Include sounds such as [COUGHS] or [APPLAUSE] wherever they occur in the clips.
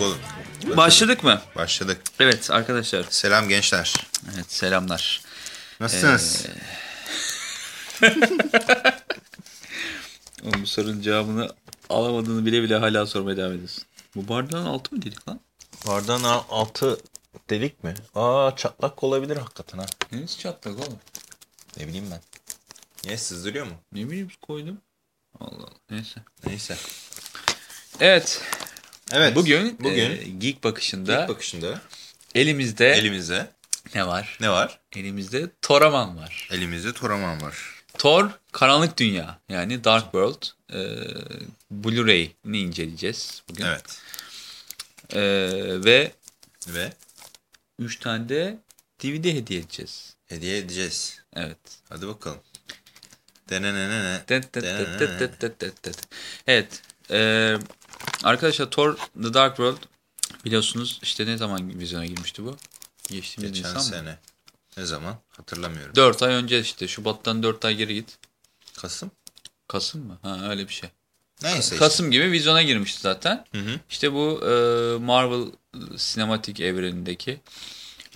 Başladık oğlum. Başladık mı? Başladık. Evet arkadaşlar. Selam gençler. Evet selamlar. Nasılsınız? [LAUGHS] Oğlum bu sorunun cevabını alamadığını bile bile hala sormaya devam ediyorsun. Bu bardağın altı mı dedik lan? Bardağın al- altı delik mi? Aa çatlak olabilir hakikaten ha. Neresi çatlak oğlum? Ne bileyim ben. Niye sızdırıyor mu? Ne bileyim koydum. Allah Allah. Neyse. Neyse. Evet. Evet. Bugün, bugün e, Geek Bakışı'nda ilk bakışında elimizde elimizde ne var? ne var? Elimizde Toraman var. Elimizde Toraman var. Thor Karanlık Dünya yani Dark World e, Blu-ray'ini inceleyeceğiz bugün. Evet. E, ve Ve 3 tane de DVD hediye edeceğiz. hediye edeceğiz. Evet. Hadi bakalım. Denenenene. Evet. e, arkadaşlar Thor The Dark World biliyorsunuz işte ne zaman vizyona girmişti bu? Geçtiğimiz Geçen Nisan mı? sene. Ne zaman? Hatırlamıyorum. 4 ay önce işte Şubat'tan 4 ay geri git. Kasım? Kasım mı? Ha öyle bir şey. Neyse işte. Kasım gibi vizyona girmişti zaten. Hı hı. İşte bu e, Marvel sinematik evrenindeki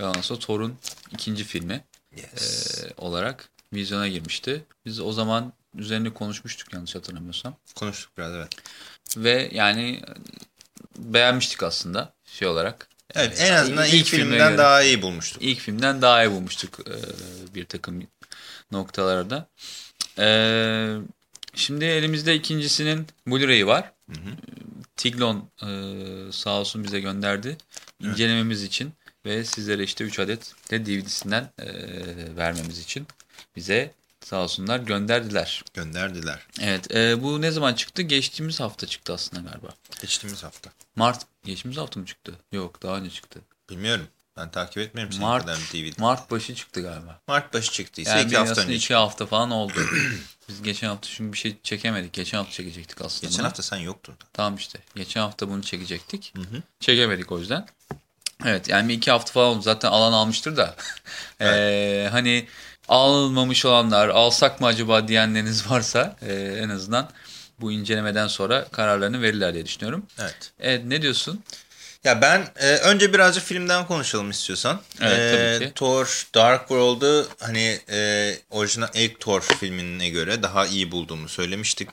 ondan sonra Thor'un ikinci filmi Yes. e, olarak vizyona girmişti. Biz o zaman üzerine konuşmuştuk yanlış hatırlamıyorsam. Konuştuk biraz evet. Ve yani beğenmiştik aslında şey olarak. Evet en azından İlk ilk, filmden göre. daha iyi bulmuştuk. İlk filmden daha iyi bulmuştuk e, bir takım noktalarda. E, şimdi elimizde ikincisinin Blu-ray'i var. Tiglon e, sağ olsun bize gönderdi. İncelememiz için ve sizlere işte 3 adet de DVD'sinden e, vermemiz için bize sağ olsunlar gönderdiler. Gönderdiler. Evet e, bu ne zaman çıktı? Geçtiğimiz hafta çıktı aslında galiba. Geçtiğimiz hafta. Mart. Geçtiğimiz hafta mı çıktı? Yok daha önce çıktı. Bilmiyorum. Ben takip etmiyorum senin Mart, kadar DVD. Mart başı çıktı galiba. Mart başı çıktıysa Yani iki hafta önce. iki hafta falan oldu. [CLEARS THROAT] Biz geçen hafta çünkü bir şey çekemedik. Geçen hafta çekecektik aslında. Geçen bunu. hafta sen yoktun. Tamam işte. Geçen hafta bunu çekecektik. hı. Çekemedik o yüzden. Evet yani bir iki hafta falan oldu. Zaten alan almıştır da. [LAUGHS] Ee, hani almamış olanlar alsak mı acaba diyenleriniz varsa e, en azından bu incelemeden sonra kararlarını verirler diye düşünüyorum. Evet. Evet ne diyorsun? Ya ben e, önce birazcık filmden konuşalım istiyorsan. Evet, E, tabii ki. Thor Dark World'u hani e, orijinal ilk Thor filmine göre daha iyi bulduğumu söylemiştik.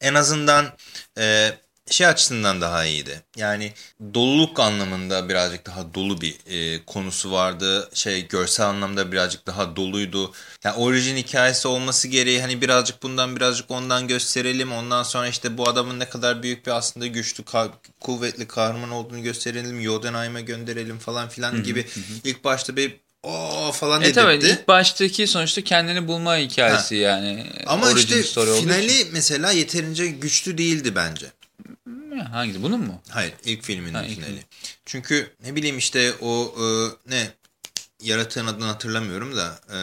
En azından e, şey açısından daha iyiydi. Yani doluluk anlamında birazcık daha dolu bir e, konusu vardı. Şey görsel anlamda birazcık daha doluydu. Yani orijin hikayesi olması gereği hani birazcık bundan birazcık ondan gösterelim. Ondan sonra işte bu adamın ne kadar büyük bir aslında güçlü, ka- kuvvetli kahraman olduğunu gösterelim. Jotunheim'e gönderelim falan filan gibi ilk başta bir o falan E dedirtti. tabii ilk baştaki sonuçta kendini bulma hikayesi yani. Ama işte finali mesela yeterince güçlü değildi bence. Hangisi bunun mu? Hayır ilk filmin Ha, finali. film. Çünkü ne bileyim işte o e, ne yaratığın adını hatırlamıyorum da e,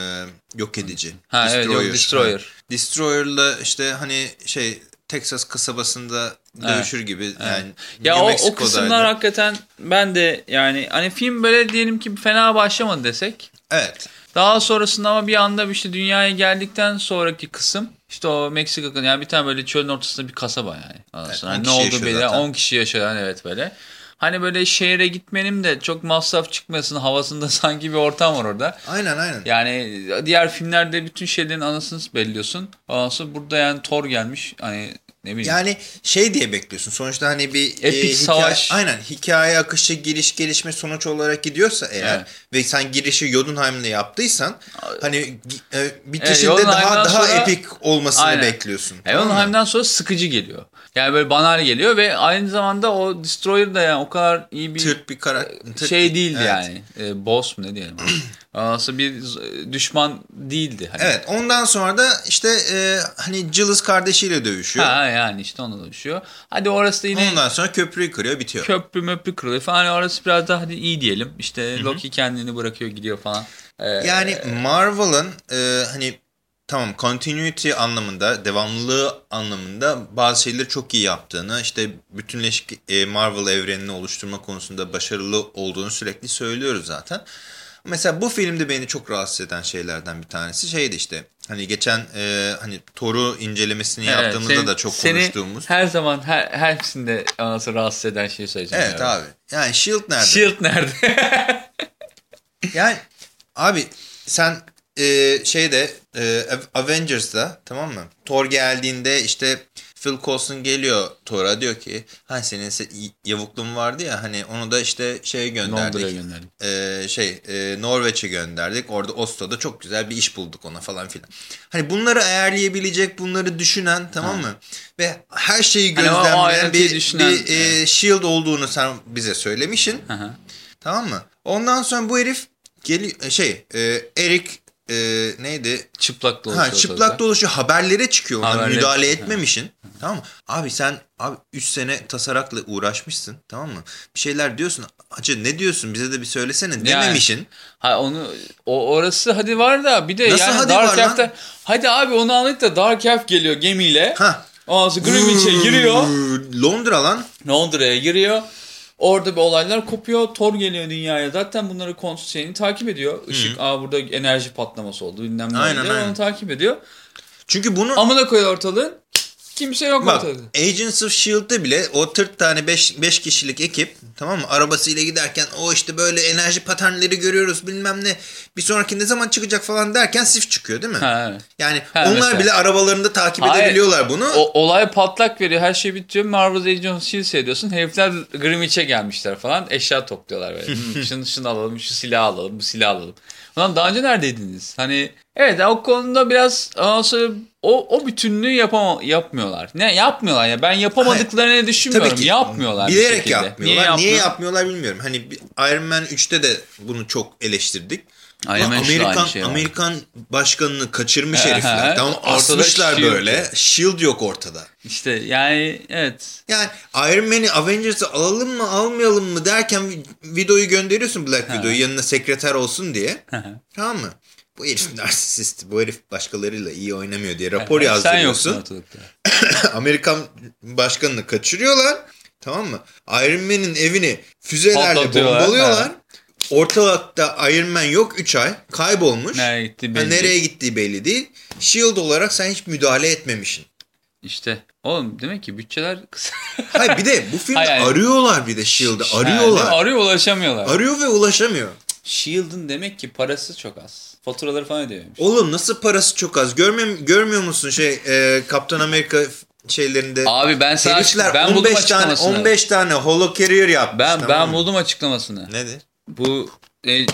yok edici. Ha evet yok Destroyer. Destroyer'la işte hani şey Texas kasabasında dövüşür gibi yani. Ya New o, o kısımlar hakikaten ben de yani hani film böyle diyelim ki fena başlamadı desek. Evet. Daha sonrasında ama bir anda işte dünyaya geldikten sonraki kısım işte o Meksika yani bir tane böyle çölün ortasında bir kasaba yani. Sonra 10 ne oldu belli zaten. 10 kişi yaşayan evet böyle. Hani böyle şehre gitmenin de çok masraf çıkmasın havasında [LAUGHS] sanki bir ortam var orada. Aynen aynen. Yani diğer filmlerde bütün şeylerin anasını belliyorsun. Ondan sonra burada yani Thor gelmiş. Hani ne bileyim. Yani şey diye bekliyorsun. Sonuçta hani bir Epik savaş. Aynen hikaye akışı giriş gelişme sonuç olarak gidiyorsa eğer Evet. ve sen girişi Jotunheim'le yaptıysan hani e, bitişinde Jotunheim'dan daha daha sonra- epik olmasını Aynen. bekliyorsun. E tamam mı? Jotunheim'den sonra sıkıcı geliyor. Yani böyle banal geliyor ve aynı zamanda o Destroyer da yani o kadar iyi bir Tırt bir karakter. şey değildi Evet. yani. E, boss mu ne diyelim. [CLEARS THROAT] Aslında bir z- düşman değildi. Hani. Evet ondan sonra da işte e, hani Jules kardeşiyle dövüşüyor. Ha yani işte onunla düşüyor. Hadi orası da yine Ondan sonra köprüyü kırıyor bitiyor. köprü möprü kırılıyor falan. Hani orası biraz daha hadi iyi diyelim. İşte Loki kendini bırakıyor gidiyor falan. E, Yani Marvel'ın e, hani tamam continuity anlamında, devamlılığı anlamında bazı şeyleri çok iyi yaptığını, işte bütünleşik e, Marvel evrenini oluşturma konusunda başarılı olduğunu sürekli söylüyoruz zaten. Mesela bu filmde beni çok rahatsız eden şeylerden bir tanesi şeydi işte. Hani geçen e, hani Thor'u incelemesini Evet, yaptığımızda senin- da çok seni konuştuğumuz. her zaman her, hepsinde anası rahatsız eden şeyi söyleyeceğim. Evet yani. abi. Yani Shield nerede? Shield nerede? [LAUGHS] Yani abi sen e, şeyde e, Avengers'da tamam mı? Thor geldiğinde işte Phil Coulson geliyor Thor'a diyor ki hani senin se- yavukluğun vardı ya hani onu da işte şeye gönderdik. Londra'ya gönderdik. e, şey e, Norveç'e gönderdik. Orada Oslo'da çok güzel bir iş bulduk ona falan filan. Hani bunları ayarlayabilecek, bunları düşünen tamam mı? Ve her şeyi Hani gözlemleyen ayrıntıyı bir, düşünen, bir e, shield olduğunu sen bize söylemişsin. Hı hı. Tamam mı? Ondan sonra bu herif geliyor şey e, Eric e, neydi? Çıplak dolaşıyor. Ha, çıplak ortalıkta. dolaşıyor. Haberlere çıkıyor. Ona Haberlere müdahale çıkıyor. etmemişin. Tamam mı? Abi sen abi 3 sene tasarakla uğraşmışsın. Tamam mı? Bir şeyler diyorsun. Hacı ne diyorsun? Bize de bir söylesene. Dememişin. Ha onu o orası hadi var da bir de Nasıl yani hadi Dark var lan? Elf'te hadi abi onu anladık da Dark Elf geliyor gemiyle. Ha. Ondan sonra Greenwich'e giriyor. Londra lan. Londra'ya giriyor. Orada bir olaylar kopuyor. Thor geliyor dünyaya. Zaten bunları şeyini takip ediyor. Işık aa burada enerji patlaması oldu. Bilmem ne Aynen, aynen. Onu takip ediyor. Çünkü bunu Amına koyuyor ortalığın. Kimse yok Bak ortada. Agents of S.H.I.E.L.D'de bile o 40 tane 5 kişilik ekip tamam mı arabasıyla giderken o işte böyle enerji paternleri görüyoruz bilmem ne bir sonraki ne zaman çıkacak falan derken sif çıkıyor değil mi? Ha, evet. Yani Ha, onlar mesela. bile arabalarında takip Hayır, edebiliyorlar bunu. O, olay patlak veriyor. Her şey bitiyor. Marvel's Agents of S.H.I.E.L.D. seyrediyorsun. Herifler Greenwich'e gelmişler falan. Eşya topluyorlar böyle. [LAUGHS] Şunu, şunu alalım, şu silahı alalım, bu silahı alalım. Ulan daha önce neredeydiniz? Hani evet o konuda biraz sonra o, o bütünlüğü yapama, yapmıyorlar. Ne yapmıyorlar ya? Ben yapamadıklarını düşünmüyorum. Tabii ki yapmıyorlar bilerek yapmıyorlar. Niye, yapmıyor? yapmıyorlar bilmiyorum. Hani Iron Man 3'te de bunu çok eleştirdik. De Amerikan şey var. Amerikan başkanını kaçırmış [LAUGHS] herifler. Tamam asmışlar shield böyle. yok. Shield yok ortada. İşte yani evet. Yani Iron Man'i Avengers'ı alalım mı almayalım mı derken vi- videoyu gönderiyorsun Black Widow'yu yanına sekreter olsun diye. tamam mı? Bu herif [LAUGHS] narsist, bu herif başkalarıyla iyi oynamıyor diye rapor Sen yazdırıyorsun. ortalıkta. [LAUGHS] Amerikan başkanını kaçırıyorlar. Tamam mı? Iron Man'in evini füzelerle bombalıyorlar. Ha. Ortalıkta Iron Man yok 3 ay. Kaybolmuş. Nereye gitti Ha, belli. nereye gittiği belli değil. Shield olarak sen hiç müdahale etmemişsin. İşte oğlum demek ki bütçeler kısa. [LAUGHS] Hayır bir de bu filmde Hayır, arıyorlar bir de Shield'ı. Yani Arıyorlar. arıyor ulaşamıyorlar. Arıyor ve ulaşamıyor. Shield'ın demek ki parası çok az. Faturaları falan ödeyemiyormuş. Oğlum nasıl parası çok az. Görmüyor, görmüyor musun şey e, Kaptan Amerika şeylerinde Abi ben sana ben buldum 15 tane açıklamasını. 15 tane holo carrier yapmış. ben tamam ben mı? buldum açıklamasını. Nedir? Bu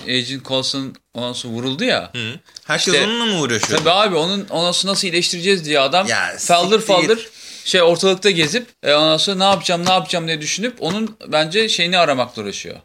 Agent Coulson ondan sonra vuruldu ya. Hı. Herkes İşte- onunla mı uğraşıyor? Tabii abi onun ondan sonra nasıl iyileştireceğiz diye adam Ya, faldır faldır şey ortalıkta gezip e, ondan sonra ne yapacağım ne yapacağım diye düşünüp onun bence şeyini aramakla uğraşıyor.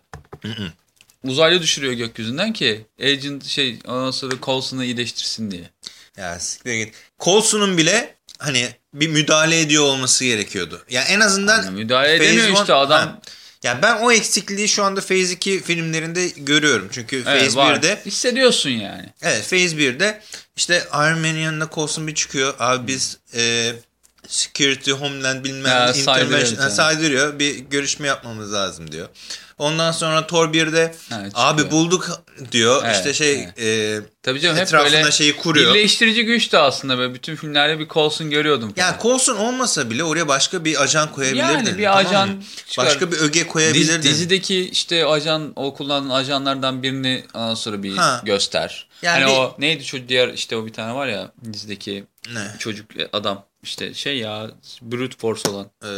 Uzaylı düşürüyor gökyüzünden ki Agent şey ondan sonra Coulson'ı iyileştirsin diye. Ya siktir git. Coulson'un bile hani bir müdahale ediyor olması gerekiyordu. Ya en azından Yani müdahale edemiyor one- işte adam. Ha. Ya ben o eksikliği şu anda Phase 2 filmlerinde görüyorum. Çünkü Evet, Phase var. 1'de Hissediyorsun yani. Evet Phase 1'de işte Iron Man'in yanına Coulson bir çıkıyor. Abi biz e, Security, Homeland bilmem ne saydırıyor saydırıyor. Bir görüşme yapmamız lazım diyor. Ondan sonra Thor 1'de çıkıyor. abi bulduk diyor. Evet, işte şey e, Tabii canım hep etrafına böyle şeyi kuruyor. birleştirici güç de aslında böyle bütün filmlerde bir Coulson görüyordum. Ya falan. Coulson olmasa bile oraya başka bir ajan koyabilirdin. Yani bir tamam ajan mı? çıkar. Başka bir öge koyabilirdin. Diz- dizideki işte ajan o kullanılan ajanlardan birini ondan sonra bir Ha. göster. Yani hani bir- o neydi şu diğer işte o bir tane var ya dizideki Ne? çocuk e, adam işte şey ya brute force olan. Ee,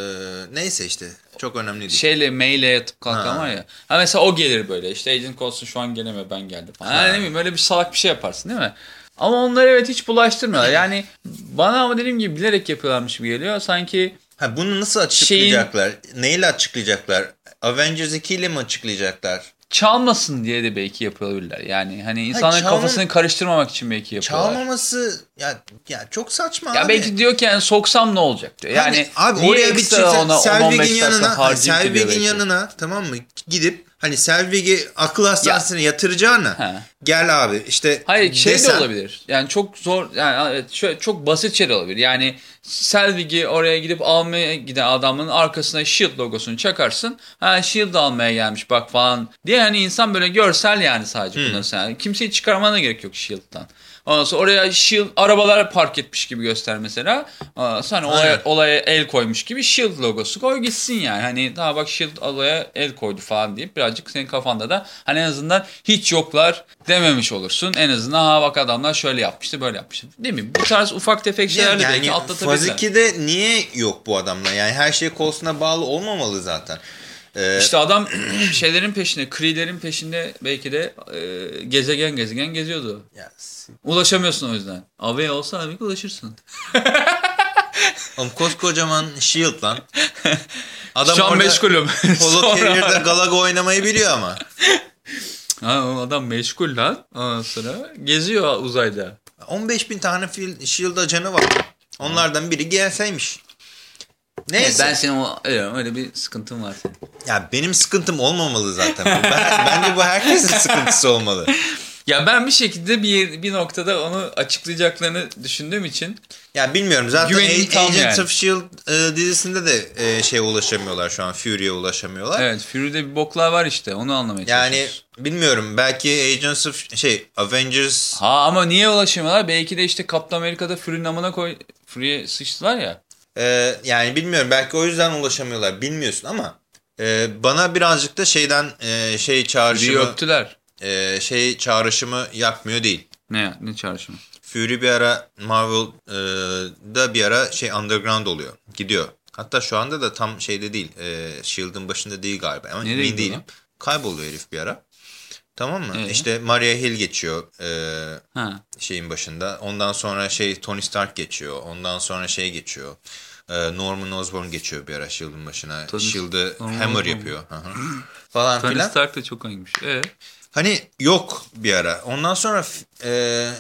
neyse işte çok önemli değil. Şeyle maile yatıp kalkan Ha. var ya. Ha mesela o gelir böyle işte Agent Coulson şu an geleme ben geldim falan. Yani ne bileyim öyle bir salak bir şey yaparsın değil mi? Ama onları evet hiç bulaştırmıyorlar. Yani bana ama dediğim gibi bilerek yapıyorlarmış gibi geliyor. Sanki Ha, bunu nasıl açıklayacaklar? Neyle açıklayacaklar? Avengers 2 ile mi açıklayacaklar? Çalmasın diye de belki yapabilirler. Yani hani insanların çalma- kafasını karıştırmamak için belki yapıyorlar. Çalmaması ya ya çok saçma Ya abi. belki diyor ki yani soksam ne olacak diyor. Yani Hani abi niye oraya bir çıksa ona 10-15 Selvig'in yanına Selvig'in belki. yanına tamam mı gidip hani Selvig'i akıl hastanesine yatıracağına Ha. gel abi işte Hayır şey desen- de olabilir. Yani çok zor yani şöyle, çok basit şey olabilir. Yani Selvig'i oraya gidip almaya giden adamın arkasına Shield logosunu çakarsın. Ha Shield almaya gelmiş bak falan diye hani insan böyle görsel yani sadece bunları sen. Kimseyi çıkarmana gerek yok Shield'dan. Ondan sonra oraya Shield arabalar park etmiş gibi göster mesela. Sonra olaya, olaya el koymuş gibi Shield logosu koy gitsin yani. Hani daha bak Shield olaya el koydu falan deyip birazcık senin kafanda da hani en azından hiç yoklar dememiş olursun. En azından ha bak adamlar şöyle yapmıştı böyle yapmıştı. Değil mi? Bu tarz ufak tefek şeylerle belki yani atlatabilirler. Faz 2'de niye yok bu adamlar? Yani her şey kolsuna bağlı olmamalı zaten. Ee, İşte adam [CLEARS THROAT] şeylerin peşinde, Kree'lerin peşinde belki de e, gezegen gezegen geziyordu. ya, Ulaşamıyorsun o yüzden. AV olsa abi ulaşırsın. [LAUGHS] oğlum koskocaman Shield lan. [LAUGHS] Adam Şu an meşgulüm. [LAUGHS] Polo Sonra- Carrier'da Galaga oynamayı biliyor ama. Ha, o adam meşgul lan. Ondan sonra geziyor uzayda. 15 bin tane Shield ajanı var. Onlardan biri gelseymiş. Neyse. ben senin o, öyle, öyle bir sıkıntın var senin. Ya benim sıkıntım olmamalı zaten. Ben, [LAUGHS] bence bu herkesin sıkıntısı olmalı. Ya ben bir şekilde bir bir noktada onu açıklayacaklarını düşündüğüm için Ya bilmiyorum zaten Güvenim A- tam Agents yani. of S.H.I.E.L.D. e, dizisinde de e, şeye ulaşamıyorlar şu an. Fury'e ulaşamıyorlar. evet Fury'de bir boklar var işte onu anlamaya Yani çalışıyoruz. bilmiyorum belki Agents of şey Avengers Ha ama niye ulaşamıyorlar? Belki de işte Kaptan Amerika'da Fury'nin amına koy Fury'e sıçtılar ya. E, yani bilmiyorum belki o yüzden ulaşamıyorlar bilmiyorsun ama e, bana birazcık da şeyden e, şey çağrışımı öptüler. e, şey çağrışımı yapmıyor değil. Ne ne çağrışımı? Fury bir ara Marvel'da bir ara şey underground oluyor. Gidiyor. Hatta şu anda da tam şeyde değil. E, Shield'ın başında değil galiba. Ama Nereye emin değilim. lan? Kayboluyor herif bir ara. Tamam mı? Ee? İşte Maria Hill geçiyor e, Ha. şeyin başında. Ondan sonra şey Tony Stark geçiyor. Ondan sonra şey geçiyor. E, Norman Osborn geçiyor bir ara Shield'ın başına. Tony- Shield'ı Hammer Osborn. yapıyor. Hı hı. Falan Tony filan. Stark da çok hangmiş. Ee? Hani yok bir ara. Ondan sonra e,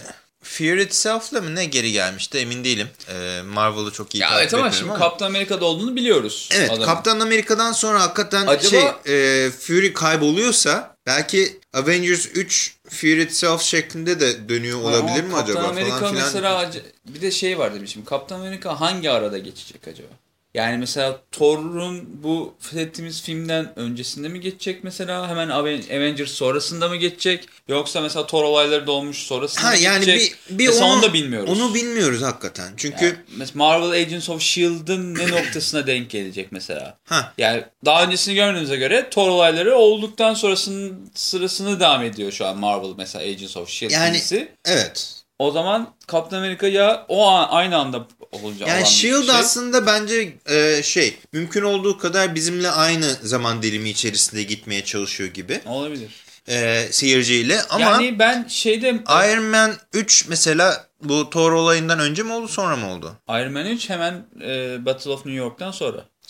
Fear Itself'la mı ne geri gelmişti emin değilim. E, Marvel'ı çok iyi Ya takip evet ama şimdi Kaptan Amerika'da olduğunu biliyoruz. Evet adamın. Kaptan Amerika'dan sonra hakikaten Acaba- şey e, Fury kayboluyorsa belki Avengers 3 Fear Itself şeklinde de dönüyor olabilir Ama mi acaba Kaptan Amerika falan filan. mesela bir de şey var dedim şimdi Kaptan Amerika hangi arada geçecek acaba? Yani mesela Thor'un bu fethettiğimiz filmden öncesinde mi geçecek mesela? Hemen Aven- Avengers sonrasında mı geçecek? Yoksa mesela Thor olayları dolmuş sonrasında Ha mı yani geçecek? bir, bir Mesela onu, onu da bilmiyoruz. Onu bilmiyoruz hakikaten. Çünkü Yani mesela Marvel Agents of S.H.I.E.L.D.'ın ne [COUGHS] noktasına denk gelecek mesela? ha Yani daha öncesini gördüğünüze göre Thor olayları olduktan sonrasının sırasını devam ediyor şu an Marvel mesela Agents of S.H.I.E.L.D. Yani- dizisi. evet. O zaman Kaptan Amerika ya o an aynı anda olacak. Yani Shield şey. aslında bence e, şey mümkün olduğu kadar bizimle aynı zaman dilimi içerisinde gitmeye çalışıyor gibi. Olabilir. E, seyirciyle ama yani ben şeyde Iron Man 3 mesela bu Thor olayından önce mi oldu sonra mı oldu? Iron Man 3 hemen e, Battle of New York'tan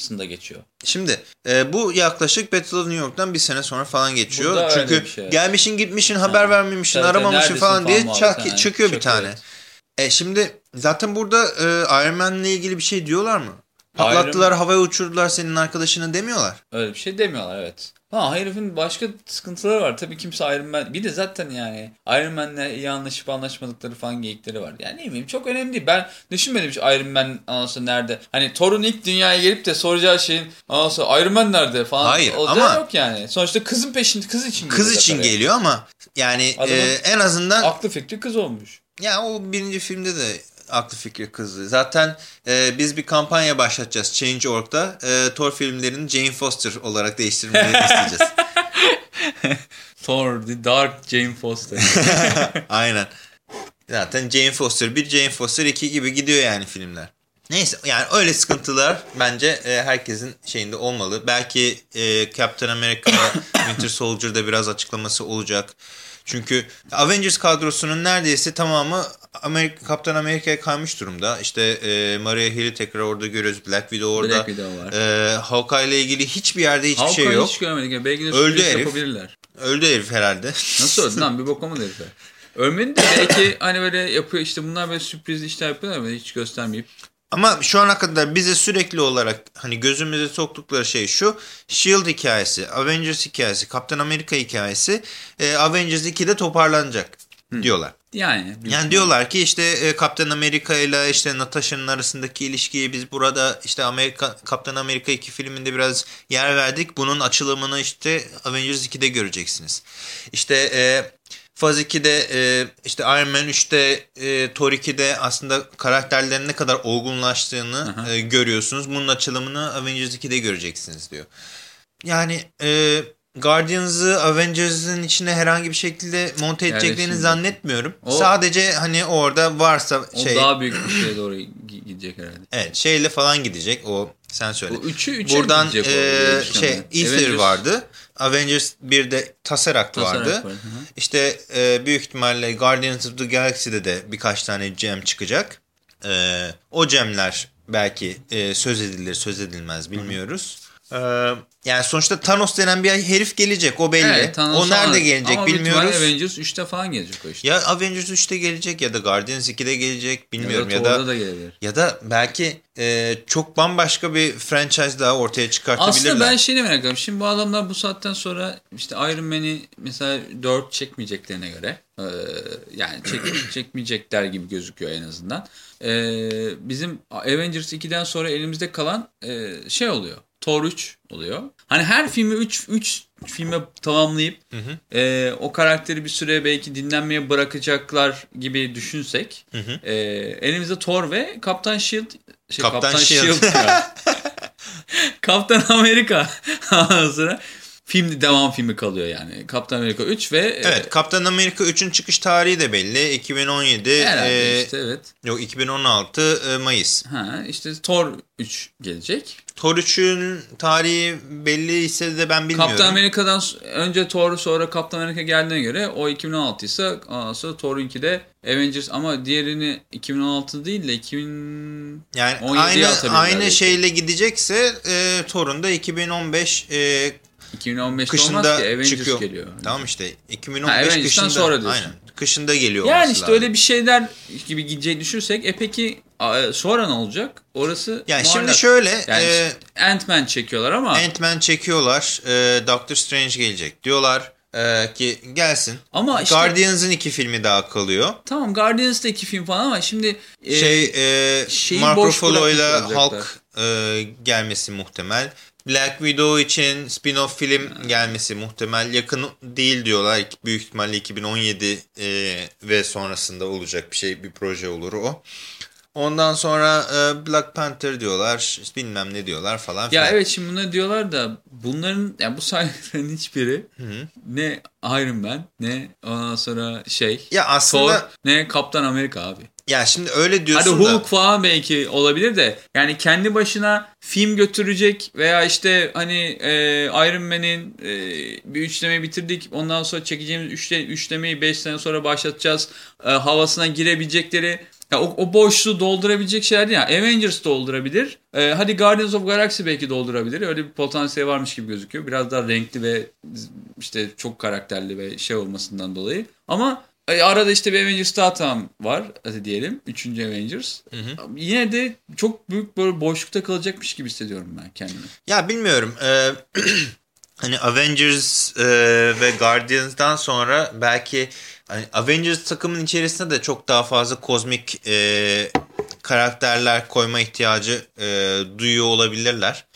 sonrasında geçiyor. Şimdi e, bu yaklaşık Battle of New York'tan bir sene sonra falan geçiyor. Burada Çünkü şey. gelmişin gitmişin haber vermemişsin Tabii, tabii, aramamışsın neredesin falan diye falan çak, çıkıyor yani. bir tane. evet. E şimdi zaten burada e, Iron Man'le ilgili bir şey diyorlar mı? Patlattılar havaya uçurdular senin arkadaşını demiyorlar. Öyle bir şey demiyorlar evet. Ha herifin başka sıkıntıları var. Tabii kimse Iron Man... Bir de zaten yani Iron Man'le iyi anlaşıp anlaşmadıkları falan geyikleri var. Yani ne bileyim çok önemli değil. Ben düşünmedim hiç Iron Man anası nerede. Hani Thor'un ilk dünyaya gelip de soracağı şeyin anası Iron Man nerede falan. Hayır, olacağı ama- yok yani. Sonuçta kızın peşinde kız için Kız geliyor için zaten. geliyor ama yani Adamın e, en azından Aklı fikri kız olmuş. ya o birinci filmde de aklı fikri kızdı. Zaten e, biz bir kampanya başlatacağız Change.org'da. E, Thor filmlerinin Jane Foster olarak değiştirmelerini [LAUGHS] isteyeceğiz. [LAUGHS] Thor, The Dark Jane Foster. [LAUGHS] Aynen. Zaten Jane Foster 1, Jane Foster 2 gibi gidiyor yani filmler. Neyse yani öyle sıkıntılar bence e, herkesin şeyinde olmalı. Belki e, Captain America [COUGHS] Winter Soldier'da biraz açıklaması olacak. Çünkü Avengers kadrosunun neredeyse tamamı Amerika, Kaptan Amerika'ya kaymış durumda. İşte e, Maria Hill'i tekrar orada görüyoruz. Black Widow orada. Black Widow var. E, Hawkeye ile ilgili hiçbir yerde hiçbir şey Hawkeye'yi yok. hiç görmedik. ya. Belki de Öldü herif. yapabilirler. Öldü herif herhalde. Nasıl öldü lan bir bok olmadı herife. Ölmedi de belki hani böyle yapıyor işte bunlar böyle sürpriz işler yapıyorlar ama hiç göstermeyip. Ama şu ana kadar bize sürekli olarak hani gözümüze soktukları şey şu. Shield hikayesi, Avengers hikayesi, Kaptan Amerika hikayesi e, Avengers 2'de toparlanacak diyorlar. Yani. Yani diyorlar ki işte e, Kaptan Amerika ile işte Natasha'nın arasındaki ilişkiyi biz burada işte Amerika Kaptan Amerika 2 filminde biraz yer verdik. Bunun açılımını işte Avengers 2'de göreceksiniz. İşte e, Faz 2'de e, işte Iron Man 3'te e, Thor 2'de aslında karakterlerin ne kadar olgunlaştığını e, görüyorsunuz. Bunun açılımını Avengers 2'de göreceksiniz diyor. Yani e, Guardians'ı Avengers'ın içine herhangi bir şekilde monte edeceklerini şimdi- zannetmiyorum. O- Sadece hani orada varsa O şey daha büyük bir şeye doğru gi- gidecek herhalde. evet şeyle falan gidecek o sen söyle. Bu üçü üçe Buradan e, şey. Ether Avengers- vardı. Avengers 1'de Tesseract Tesseract vardı. var, hı hı. İşte e, büyük ihtimalle Guardians of the Galaxy'de de birkaç tane gem çıkacak. E, o gemler belki e, söz edilir söz edilmez bilmiyoruz. E, yani sonuçta Thanos denen bir herif gelecek o belli. Evet, Thanos o nerede falan. gelecek Ama bilmiyoruz. ihtimalle Avengers 3'te falan gelecek o işte. Ya Avengers 3'te gelecek ya da Guardians 2'de gelecek bilmiyorum ya ya da, da da gelebilir. ya da belki e, çok bambaşka bir franchise daha ortaya çıkartabilirler. Aslında ben şeyi merak ediyorum. Şimdi bu adamlar bu saatten sonra işte Iron Man'i mesela 4 çekmeyeceklerine göre e, yani çek, [CLEARS THROAT] çekmeyecekler gibi gözüküyor en azından. E, bizim Avengers 2'den sonra elimizde kalan e, şey oluyor. Thor 3 oluyor. Hani her filmi 3 3 filme tamamlayıp e, o karakteri bir süre belki dinlenmeye bırakacaklar gibi düşünsek e, elimizde Thor ve Kaptan Shield şey, Kaptan Shield. ya. [LAUGHS] Kaptan Amerika. Sonra film devam filmi kalıyor yani. Kaptan Amerika 3 ve Evet Kaptan Amerika 3'ün çıkış tarihi de belli. 2017 e, herhalde e, işte evet. yok 2016 e, Mayıs. Ha işte Thor 3 gelecek. Thor 3'ün tarihi belli ise de ben bilmiyorum. Kaptan Amerika'dan önce Thor sonra Kaptan Amerika geldiğine göre o 2016 ise sonra Thor'unki de Avengers ama diğerini 2016 değil de 2000 yani 17'ye aynı aynı belki. şeyle gidecekse e, Thor'un da 2015 e, 2015'te olmaz kışında ki Avengers çıkıyor. geliyor. Tamam işte 2015 Ha, Avengers'tan kışında. sonra diyorsun. Aynen. Kışında geliyor Yani işte lazım. öyle bir şeyler gibi gideceğini düşünürsek e peki sonra ne olacak? Orası Yani muallak. şimdi şöyle Yani e, Ant-Man çekiyorlar ama Ant-Man çekiyorlar. E, Doctor Strange gelecek diyorlar e, ki gelsin. Ama işte- Guardians'ın iki filmi daha kalıyor. tamam Guardians'da iki film falan ama şimdi e, şey e, Mark Ruffalo'yla. Hulk e, gelmesi muhtemel. Black Widow için spin-off film gelmesi muhtemel. Yakın değil diyorlar. Büyük ihtimalle 2017 e, ve sonrasında olacak bir şey, bir proje olur o. Ondan sonra e, Black Panther diyorlar. bilmem ne diyorlar falan ya filan. evet şimdi bunları diyorlar da bunların yani bu sayelerin hiçbiri ne Iron Man ne ondan sonra şey Ya aslında Thor ne Kaptan Amerika abi. Ya şimdi öyle Hadi diyorsun da Hulk falan belki olabilir de yani kendi başına film götürecek veya işte hani e, Iron Man'in e, bir üçleme bitirdik ondan sonra çekeceğimiz üçle, üçlemeyi 5 sene sonra başlatacağız e, havasına girebilecekleri ya o, o boşluğu doldurabilecek şeyler değil. Yani Avengers doldurabilir. E, hadi Guardians of Galaxy belki doldurabilir. Öyle bir potansiyel varmış gibi gözüküyor. Biraz daha renkli ve işte çok karakterli ve şey olmasından dolayı. Ama arada işte bir Avengers daha tam var hadi diyelim. Üçüncü Avengers. Yine de çok büyük böyle boşlukta kalacakmış gibi hissediyorum ben kendimi. Ya bilmiyorum. Ee, [CLEARS THROAT] hani Avengers e, ve Guardians'dan sonra belki hani Avengers takımın içerisinde de çok daha fazla kozmik e, karakterler koyma ihtiyacı e, duyuyor olabilirler.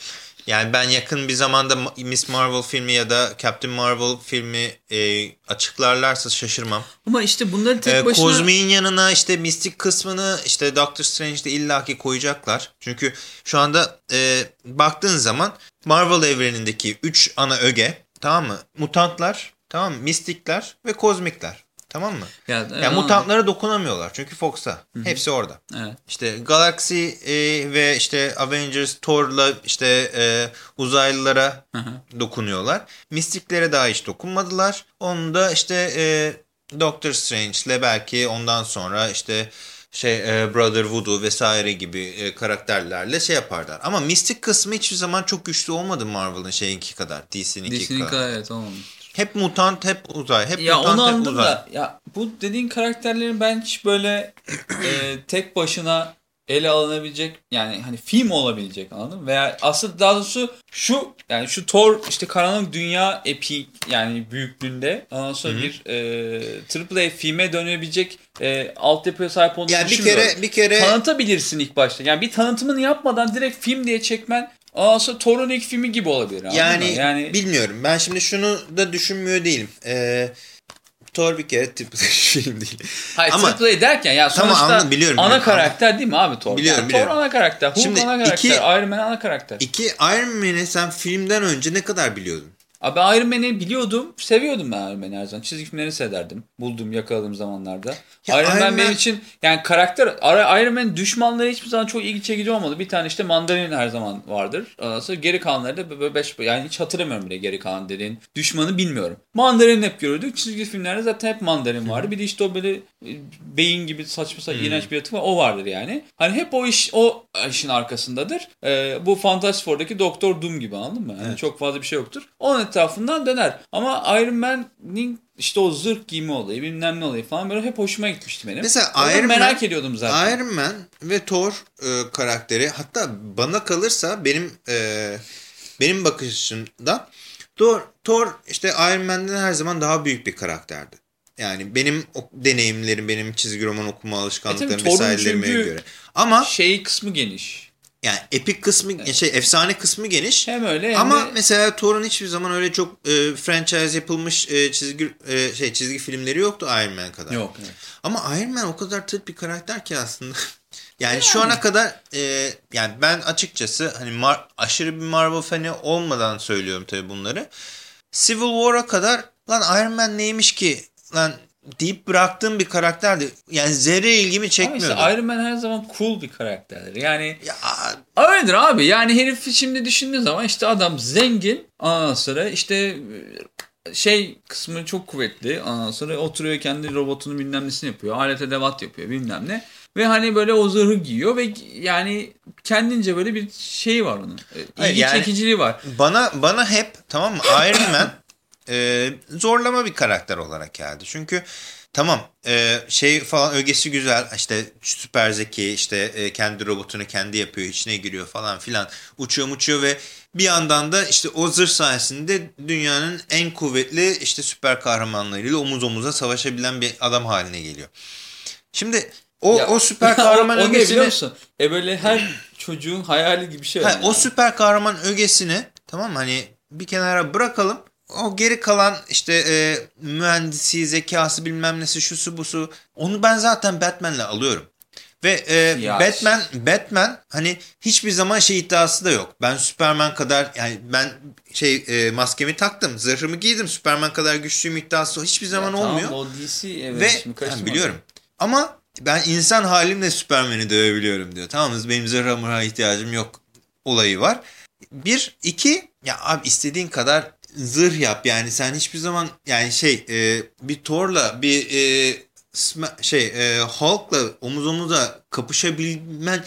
Yani ben yakın bir zamanda Ma- Miss Marvel filmi ya da Captain Marvel filmi e, açıklarlarsa şaşırmam. Ama işte bunları tek Ee, başına... Kozmiğin yanına işte mistik kısmını işte Doctor Strange'de illaki koyacaklar. Çünkü şu anda e, baktığın zaman Marvel evrenindeki 3 ana öge tamam mı? Mutantlar, tamam mı? Mistikler ve kozmikler. Tamam mı? Ya, Yani evet, mutantlara dokunamıyorlar çünkü Fox'a. Hepsi orada. Evet. İşte Galaxy e, ve işte Avengers, Thor'la işte e, uzaylılara Hı hı. dokunuyorlar. Mistiklere daha hiç dokunmadılar. Onu da işte e, Doctor Strange'le belki ondan sonra işte şey e, Brother Voodoo vesaire gibi e, karakterlerle şey yaparlar. Ama mistik kısmı hiçbir zaman çok güçlü olmadı Marvel'ın şeyinki kadar, DC'ninki Disney'in kadar. kadar evet olmamış. Hep mutant, hep uzay, hep Ya mutant, onu hep anladım uzay. da ya bu dediğin karakterlerin ben hiç böyle e, tek başına ele alınabilecek yani hani film olabilecek anladın mı? Veya aslında daha doğrusu şu yani şu Thor işte karanlık dünya epi yani büyüklüğünde ondan sonra bir e, AAA filme dönebilecek e, altyapıya sahip olduğunu Yani bir kere bir kere Tanıtabilirsin ilk başta. Yani bir tanıtımını yapmadan direkt film diye çekmen ondan sonra Thor'un ilk filmi gibi olabilir. Yani, yani bilmiyorum. Ben şimdi şunu da düşünmüyor değilim. Ee, Thor bir kere triple [LAUGHS] film değil. Hayır Ama triple derken ya Tamam, sonuçta anladım, biliyorum, ana biliyorum. karakter değil mi abi Thor? Biliyorum, Yani biliyorum. Thor ana karakter, Hulk Şimdi ana karakter, iki- Iron Man ana karakter. iki Iron Man'i sen filmden önce ne kadar biliyordun? Abi Iron Man'i biliyordum. Seviyordum ben Iron Man'i her zaman. Çizgi filmlerini seyrederdim. Bulduğum, yakaladığım zamanlarda. Ya Iron, Man, Iron benim Man- için yani karakter Ar- Iron Man düşmanları hiçbir zaman çok ilgi çekici olmadı. Bir tane işte Mandarin her zaman vardır. Ondan sonra geri kalanları da böyle beş yani hiç hatırlamıyorum bile geri kalan dediğin. Düşmanı bilmiyorum. Mandarin hep görürdük. Çizgi filmlerde zaten hep Mandarin vardı. Bir de işte o böyle e, beyin gibi saçma sapan iğrenç bir yaratık var. O vardır yani. Hani hep o iş o işin arkasındadır. Ee, bu Fantastic Four'daki Doktor Doom gibi anladın mı? Yani çok fazla bir şey yoktur. Onun etrafından döner. Ama Iron Man'in işte o zırh giyme olayı bilmem ne olayı falan böyle hep hoşuma gitmişti benim. Mesela Oradan Iron merak Man- ediyordum zaten. Iron Man ve Thor e, karakteri hatta bana kalırsa benim e, benim bakış açımdan Thor, Thor işte Iron Man'den her zaman daha büyük bir karakterdi. Yani benim o deneyimlerim, benim çizgi roman okuma alışkanlıklarım E tabii, Thor'un vesairelerime göre. Ama Şey kısmı geniş. Yani epik kısmı, şey efsane kısmı geniş. Hem öyle hem Ama de mesela Thor'un hiçbir zaman öyle çok e, franchise yapılmış e, çizgi e, şey çizgi filmleri yoktu Iron Man kadar. yok. evet. Ama Iron Man o kadar tırt bir karakter ki aslında. [LAUGHS] yani, şu ana kadar e, yani ben açıkçası hani Mar- aşırı bir Marvel fani olmadan söylüyorum tabii bunları. Civil War'a kadar lan Iron Man neymiş ki lan deyip bıraktığım bir karakterdi. Yani zerre ilgimi Ama çekmiyordu. işte Iron Man her zaman cool bir karakterdir. Yani ya, öyledir abi. Yani herif şimdi düşündüğün zaman işte adam zengin. Ondan sonra işte şey kısmı çok kuvvetli. Ondan sonra oturuyor kendi robotunu bilmem nesini yapıyor. Alet edevat yapıyor bilmem ne. Ve hani böyle o zırhı giyiyor ve yani kendince böyle bir şey var onun. Hayır, İlgi yani- çekiciliği var. bana bana hep tamam mı Iron Man [COUGHS] e, zorlama bir karakter olarak geldi. Çünkü tamam e, şey falan ögesi güzel işte süper zeki işte e, kendi robotunu kendi yapıyor içine giriyor falan filan uçuyor uçuyor ve bir yandan da işte o zırh sayesinde dünyanın en kuvvetli işte süper kahramanlarıyla omuz omuza savaşabilen bir adam haline geliyor. Şimdi o, Ya- o süper [LAUGHS] kahraman o, o ögesini biliyor musun? E böyle her çocuğun hayali gibi şey. Ha, yani. o süper kahraman ögesini tamam mı? hani bir kenara bırakalım. O geri kalan işte e, mühendisi, zekası bilmem nesi şusu busu onu ben zaten Batman'le alıyorum. Ve e, Ya Batman Batman hani hiçbir zaman şey iddiası da yok. Ben Superman kadar yani ben şey e, maskemi taktım, zırhımı giydim, Superman kadar güçlüyüm iddiası hiçbir zaman Ya tamam, olmuyor. o DC evet. Ve yani biliyorum. Ama ben insan halimle Superman'i dövebiliyorum diyor. Tamam mı? Benim zırha mırha ihtiyacım yok olayı var. Bir, iki ya abi istediğin kadar zırh yap yani sen hiçbir zaman yani şey e, bir Thor'la bir e, şey e, Hulk'la omuz omuza kapışabilmen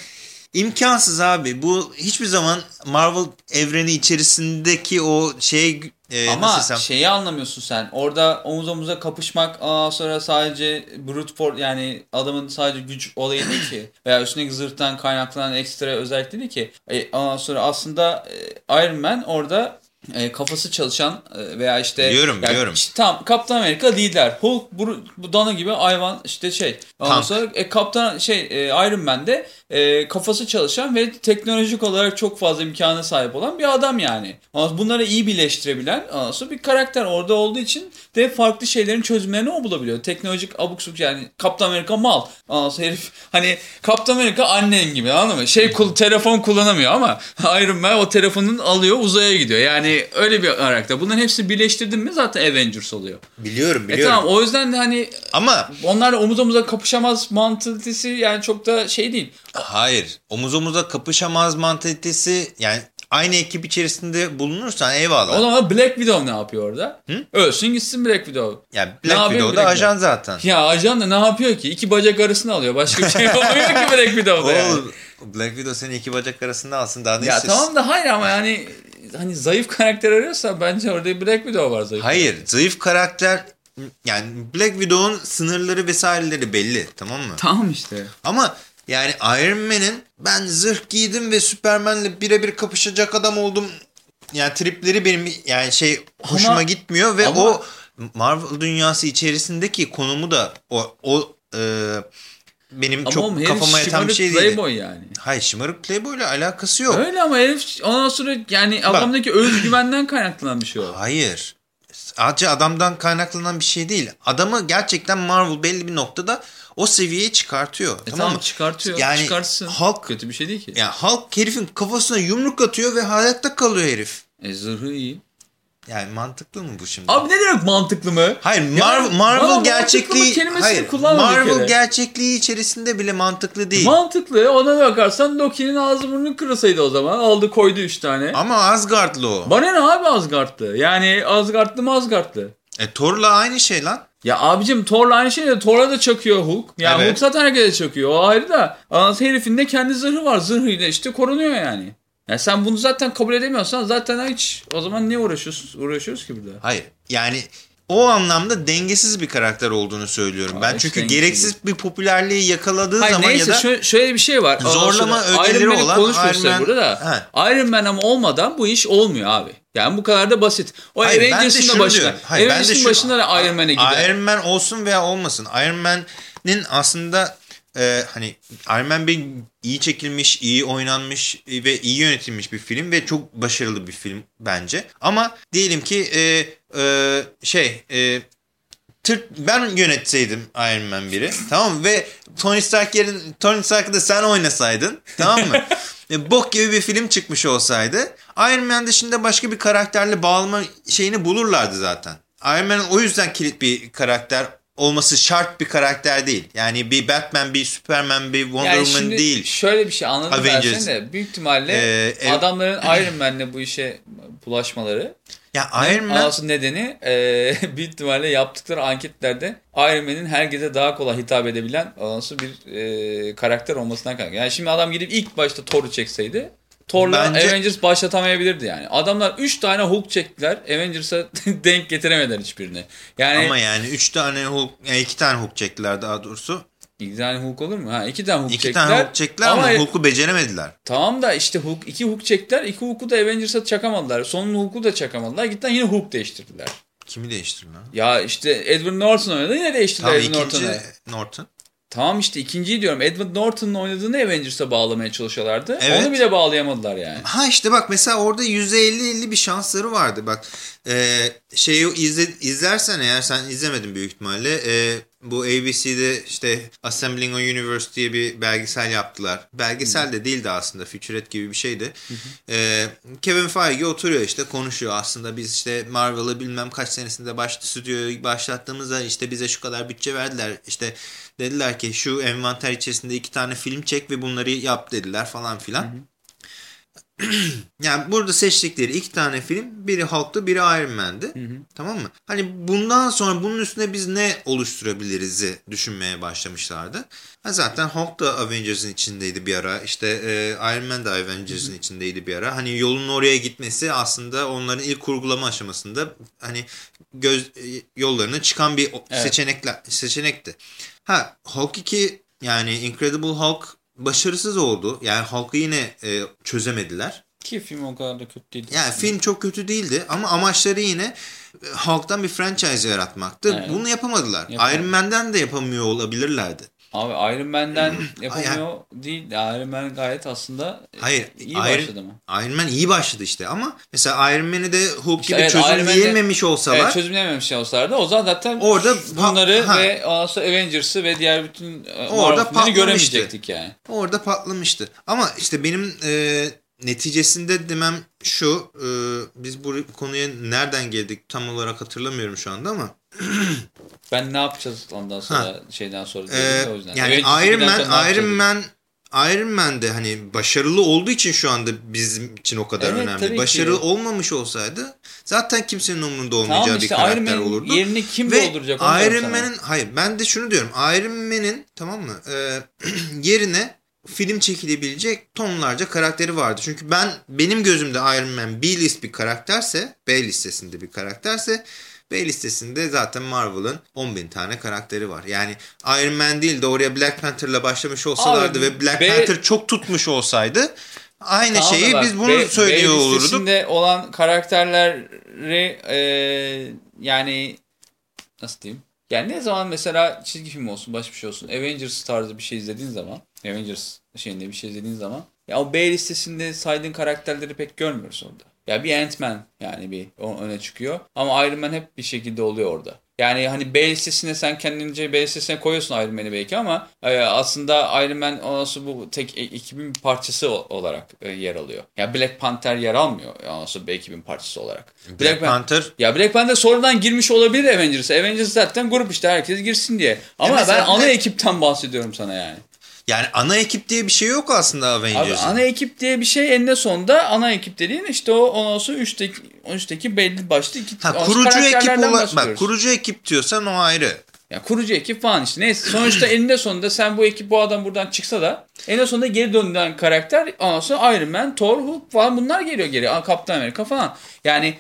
imkansız abi. Bu hiçbir zaman Marvel evreni içerisindeki o şey e, Ama şeyi anlamıyorsun sen. Orada omuz omuza kapışmak aa sonra sadece brute force yani adamın sadece güç olayı değil ki. [LAUGHS] Veya üstündeki zırhtan kaynaklanan ekstra özellik değil ki. E, ondan sonra aslında e, Iron Man orada e, kafası çalışan e, veya işte Biliyorum, yani biliyorum. işte tam Kaptan Amerika lider. Hulk bu, bu dana gibi hayvan işte şey. Ondan Tank. sonra e, Kaptan şey e, Iron Man de e, kafası çalışan ve teknolojik olarak çok fazla imkanı sahip olan bir adam yani. Ama bunları iyi birleştirebilen sonra bir karakter orada olduğu için de farklı şeylerin çözümlerini o bulabiliyor. Teknolojik abuk subuk yani Kaptan Amerika mal. Sonra herif hani Kaptan Amerika annen gibi anladın mı? Şey kul telefon kullanamıyor ama [LAUGHS] Iron Man o telefonun alıyor uzaya gidiyor. Yani öyle bir karakter. Bunların hepsini birleştirdin mi zaten Avengers oluyor. biliyorum E biliyorum. tamam o yüzden de hani Ama onlarla omuz omuza kapışamaz mantalitesi yani çok da şey değil. Hayır. Omuz omuza kapışamaz mantalitesi yani aynı ekip içerisinde bulunursan eyvallah. O zaman Black Widow ne yapıyor orada? Ölsün gitsin Black Widow. yani Ne Black Widow'da Black ajan zaten. Ya ajan da ne yapıyor ki? İki bacak arasını alıyor. Başka bir şey yapamıyor ki Black Widow'da yani. Oğlum, Black Widow seni iki bacak arasında alsın daha ne Ya istiyorsun? tamam da hayır ama yani hani zayıf karakter arıyorsa bence orada Black Widow var zayıf. Hayır. Zayıf karakter yani Black Widow'un sınırları vesaireleri belli tamam mı? Tamam işte. Ama yani Iron Man'in ben zırh giydim ve Superman'le birebir kapışacak adam oldum. Yani tripleri benim yani şey hoşuma Ama- gitmiyor ve ama- o Marvel dünyası içerisindeki konumu da o o e, benim Ama çok kafama yatan bir şey değil. Playboy yani. Hayır şımarık Playboy'la alakası yok. Öyle ama herif ondan sonra yani adamdaki özgüvenden kaynaklanan bir şey o. Hayır. Sadece adamdan kaynaklanan bir şey değil. Adamı gerçekten Marvel belli bir noktada o seviyeye çıkartıyor. E tamam tamam mı? çıkartıyor. Yani Çıkartsın. Hulk- Kötü bir şey değil ki. Yani Hulk herifin kafasına yumruk atıyor ve hayatta kalıyor herif. E zırhı iyi. Yani mantıklı mı bu şimdi? Abi ne demek mantıklı mı? Hayır Ya, Marvel, bana Marvel gerçekliği hayır Marvel gerçekliği içerisinde bile mantıklı değil. Mantıklı. Ona bakarsan Loki'nin ağzı burnunu kırasaydı o zaman. Aldı koydu üç tane. Ama Asgard'lı o. Bana ne abi Asgard'lı? Yani Asgard'lı mı Asgard'lı? E Thor'la aynı şey lan. Ya abicim Thor'la aynı şey de Thor'a da çakıyor Hulk. Ya Evet. Hulk zaten herkese çakıyor. O ayrı da. Anası herifin de kendi zırhı var. Zırhıyla işte korunuyor yani. Ya sen bunu zaten kabul edemiyorsan zaten hiç o zaman niye uğraşıyoruz, uğraşıyoruz ki burada? Hayır. Yani o anlamda dengesiz bir karakter olduğunu söylüyorum. Aa, ben çünkü gereksiz bir popülerliği yakaladığı Hayır zaman neyse ya da şö- şöyle bir şey var. Zorlama ögeleri olan konuşmuyoruz Iron Man- burada da. Iron Man ama olmadan bu iş olmuyor abi. Yani bu kadar da basit. O Hayır, ben de Avengers'ın da başına. Hayır, ben de Avengers'ın başında da Iron Man'e gider. Iron Man olsun veya olmasın. Iron Man'in aslında e, hani Iron Man bir iyi çekilmiş, iyi oynanmış ve iyi yönetilmiş bir film ve çok başarılı bir film bence. Ama diyelim ki e, e, şey e, tır, ben yönetseydim Iron Man 1'i tamam mı? Ve Tony Stark yerin Tony Stark'ı da sen oynasaydın tamam mı? [LAUGHS] E, Bok gibi bir film çıkmış olsaydı Iron Man dışında başka bir karakterle bağlama şeyini bulurlardı zaten. Iron Man'in o yüzden kilit bir karakter olması şart bir karakter değil. Yani bir Batman, bir Superman, bir Wonder yani Woman şimdi değil. şöyle bir şey anladım ben Avengers. de. Büyük ihtimalle Ee, adamların [CLEARS THROAT] Iron Man'le bu işe bulaşmaları Ya Iron Man Anasının nedeni e, [LAUGHS] büyük ihtimalle yaptıkları anketlerde Iron Man'in herkese daha kolay hitap edebilen nasıl bir e, karakter olmasından kaynaklı. Yani şimdi adam gidip ilk başta Thor'u çekseydi Thor'la Bence- Avengers başlatamayabilirdi yani. Adamlar 3 tane Hulk çektiler. Avengers'a [LAUGHS] denk getiremediler hiçbirini. Yani ama yani 3 tane Hulk, 2 tane Hulk çektiler daha doğrusu. iki tane Hulk olur mu? Ha iki tane Hulk 2 çektiler. tane Hulk çektiler ama, Hulk'u beceremediler. Tamam da işte Hulk, iki Hulk çektiler. iki Hulk'u da Avengers'a çakamadılar. Sonun Hulk'u da çakamadılar. Gittiler yine Hulk değiştirdiler. Kimi değiştirdin lan? Ya işte Edward Norton oynadı yine değiştirdiler Tamam Edward Norton'ı. Norton. Tamam işte ikinciyi diyorum. Edward Norton'un oynadığını Avengers'a bağlamaya çalışıyorlardı. Evet. Onu bile bağlayamadılar yani. Ha işte bak mesela orada %50-50 bir şansları vardı. Bak e, şeyi izle, izlersen eğer sen izlemedin büyük ihtimalle. E, bu ABC'de işte Assembling a Universe diye bir belgesel yaptılar. Belgesel de değildi aslında. Featurette gibi bir şeydi. E, Kevin Feige oturuyor işte konuşuyor aslında. Biz işte Marvel'ı bilmem kaç senesinde baş, stüdyoyu başlattığımızda işte bize şu kadar bütçe verdiler. İşte dediler ki şu envanter içerisinde iki tane film çek ve bunları yap dediler falan filan. [CLEARS THROAT] Yani burada seçtikleri iki tane film biri Hulk'tu biri Iron Man'di. Tamam mı? Hani bundan sonra bunun üstüne biz ne oluşturabiliriz'i düşünmeye başlamışlardı. Ha zaten Hulk da Avengers'ın içindeydi bir ara. İşte e, Iron Man da Avengers'ın içindeydi bir ara. Hani yolun oraya gitmesi aslında onların ilk kurgulama aşamasında hani göz e, yollarına çıkan bir Evet. seçenekler seçenekti. Ha Hulk 2 yani Incredible Hulk başarısız oldu. Yani Hulk'ı yine e, çözemediler. Ki film o kadar da kötü değil. Yani film çok kötü değildi ama amaçları yine e, Hulk'tan bir franchise yaratmaktı. Evet. Bunu yapamadılar. Yapamadı. Iron Man'den de yapamıyor olabilirlerdi. Abi Iron Man'den [CLEARS THROAT] yapamıyor değil. Iron Man gayet aslında Hayır. iyi Iron, başladı mı? Iron Man iyi başladı işte ama mesela Iron Man'i de Hulk İşte gibi evet, çözümleyememiş olsalar Evet çözümlememiş şey olsalardı o zaman zaten Orada bunları ha- ve sonra Avengers'ı ve diğer bütün e, Orada Marvel göremeyecektik yani. orada patlamıştı. Ama işte benim e, neticesinde demem şu e, biz bu konuya nereden geldik tam olarak hatırlamıyorum şu anda ama [CLEARS THROAT] Ben ne yapacağız ondan sonra şeyden sonra Ee, o yüzden. yani Avengers'ı Iron Man, Iron. Man, Iron Man de hani başarılı olduğu için şu anda bizim için o kadar Evet, önemli. Başarılı ki. olmamış olsaydı zaten kimsenin umurunda olmayacağı Tamam bir işte karakter Iron olurdu. yerini kim Ve dolduracak Iron. Man'in hayır ben de şunu diyorum. Iron Man'in tamam mı? e, [CLEARS THROAT] yerine film çekilebilecek tonlarca karakteri vardı. Çünkü ben benim gözümde Iron Man B-list bir karakterse, B listesinde bir karakterse B listesinde zaten Marvel'ın 10 bin tane karakteri var. Yani Iron Man değil de oraya Black Panther'la başlamış olsalardı Abi, ve Black B- Panther çok tutmuş olsaydı aynı Tamam şeyi bak, biz bunu B- söylüyor B olurduk. listesinde olan karakterleri e, yani nasıl diyeyim? Yani ne zaman mesela çizgi film olsun, başka bir şey olsun, Avengers tarzı bir şey izlediğin zaman, Avengers şeyinde bir şey izlediğin zaman ya o B listesinde saydığın karakterleri pek görmüyoruz orada. Ya bir Ant-Man yani bir öne çıkıyor. Ama Iron Man hep bir şekilde oluyor orada. Yani hani B listesine sen kendince B listesine koyuyorsun Iron Man'i belki ama e, aslında Iron Man onası bu tek e, ekibin parçası olarak e, yer alıyor. Ya yani Black Panther yer almıyor onası B ekibin parçası olarak. Black, Black Panther ya Black Panther sonradan girmiş olabilir Avengers'a. Avengers zaten grup işte herkes girsin diye. Ama ben ana ekipten bahsediyorum sana yani. Yani ana ekip diye bir şey yok aslında Avengers'ın. Abi ana ekip diye bir şey eninde sonunda ana ekip dediğin işte o ondan sonra üstteki, üstteki belli başlı iki ha, kurucu ekip olarak bak kurucu ekip diyorsan o ayrı. Ya kurucu ekip falan işte. Neyse sonuçta [CLEARS THROAT] eninde sonunda sen bu ekip bu adam buradan çıksa da eninde sonunda geri dönen karakter ondan sonra Iron Man, Thor, Hulk falan bunlar geliyor geri. Kaptan Amerika falan. Yani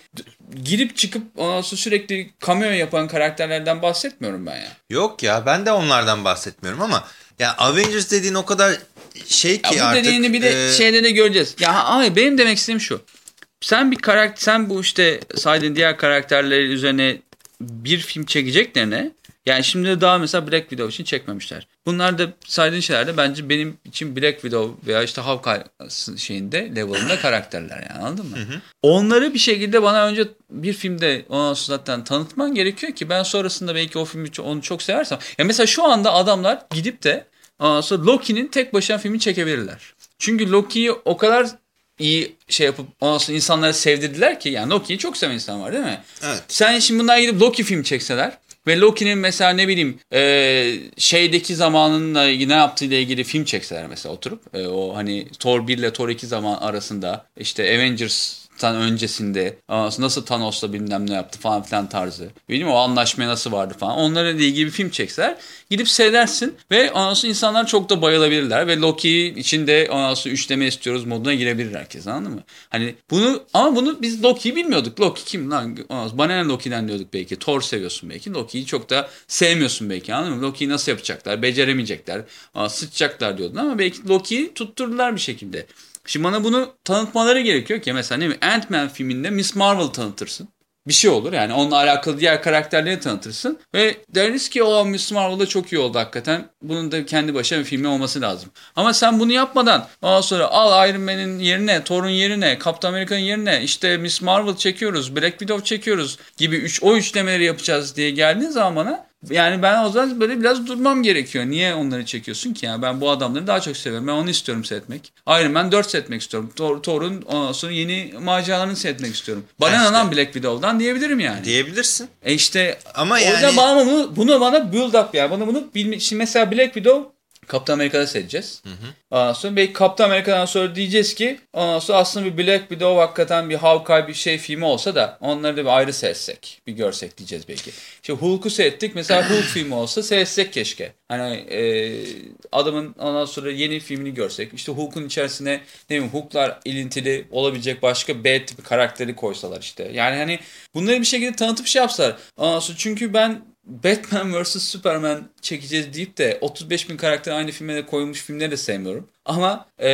girip çıkıp ondan sonra sürekli kamyon yapan karakterlerden bahsetmiyorum ben ya. Yok ya ben de onlardan bahsetmiyorum ama ya Avengers dediğin o kadar şey ki ya bu artık. Bu dediğini bir de e... şeyde de göreceğiz. Ya abi benim demek istediğim şu. Sen bir karakter, sen bu işte saydığın diğer karakterleri üzerine bir film çekeceklerine yani şimdi daha mesela Black Widow için çekmemişler. Bunlar da saydığın şeyler de bence benim için Black Widow veya işte Hawkeye şeyinde level'ında [LAUGHS] karakterler yani anladın mı? Hı hı. Onları bir şekilde bana önce bir filmde ona zaten tanıtman gerekiyor ki ben sonrasında belki o filmi onu çok seversem. Ya mesela şu anda adamlar gidip de sonra Loki'nin tek başına filmi çekebilirler. Çünkü Loki'yi o kadar iyi şey yapıp ondan sonra insanları sevdirdiler ki yani Loki'yi çok seven insan var değil mi? Evet. Sen şimdi bunlar gidip Loki film çekseler ve Loki'nin mesela ne bileyim e, şeydeki zamanında ne yaptığıyla ilgili film çekseler mesela oturup e, o hani Thor 1 ile Thor 2 zaman arasında işte Avengers Tan öncesinde nasıl Thanos'la bilmem ne yaptı falan filan tarzı. Bilmiyorum o anlaşmaya nasıl vardı falan. Onlarla ilgili bir film çekseler gidip seyredersin ve ondan insanlar çok da bayılabilirler ve Loki içinde sonra üçleme istiyoruz moduna girebilir herkes anladın mı? Hani bunu ama bunu biz Loki'yi bilmiyorduk. Loki kim lan? Bana ne Loki'den diyorduk belki. Thor seviyorsun belki. Loki'yi çok da sevmiyorsun belki anladın mı? Loki'yi nasıl yapacaklar? Beceremeyecekler. Sıçacaklar diyordun ama belki Loki'yi tutturdular bir şekilde. Şimdi bana bunu tanıtmaları gerekiyor ki mesela ne Ant-Man filminde Miss Marvel tanıtırsın. Bir şey olur yani onunla alakalı diğer karakterleri tanıtırsın. Ve deriz ki o Miss Marvel'da çok iyi oldu hakikaten. Bunun da kendi başına bir filmi olması lazım. Ama sen bunu yapmadan ondan sonra al Iron Man'in yerine, Thor'un yerine, Captain America'nın yerine işte Miss Marvel çekiyoruz, Black Widow çekiyoruz gibi üç, o üçlemeleri yapacağız diye geldiğin zaman bana yani ben o zaman böyle biraz durmam gerekiyor. Niye onları çekiyorsun ki? Yani ben bu adamları daha çok seviyorum. Ben onu istiyorum seyretmek. Iron Man 4 seyretmek istiyorum. Thor, Thor'un ondan sonra yeni maceralarını seyretmek istiyorum. Bana işte, lan Black Widow'dan diyebilirim yani. Diyebilirsin. E işte Ama yani... o yüzden bana bunu, bunu bana build up ya. Bana bunu bilme, şimdi mesela Black Widow Kaptan Amerika'da seyredeceğiz. Hı hı. Ondan sonra belki Kaptan Amerika'dan sonra diyeceğiz ki ondan sonra aslında bir Black Widow hakikaten bir Hawkeye bir şey filmi olsa da onları da bir ayrı seyretsek. Bir görsek diyeceğiz belki. İşte Hulk'u seyrettik. Mesela Hulk [CLEARS THROAT] filmi olsa seyretsek keşke. Hani e, adamın ondan sonra yeni filmini görsek. İşte Hulk'un içerisine ne bileyim Hulk'lar ilintili olabilecek başka B tipi karakteri koysalar işte. Yani hani bunları bir şekilde tanıtıp şey yapsalar. Ondan sonra çünkü ben Batman vs. Superman çekeceğiz deyip de 35 bin karakter aynı filme de koymuş filmleri de sevmiyorum. Ama e,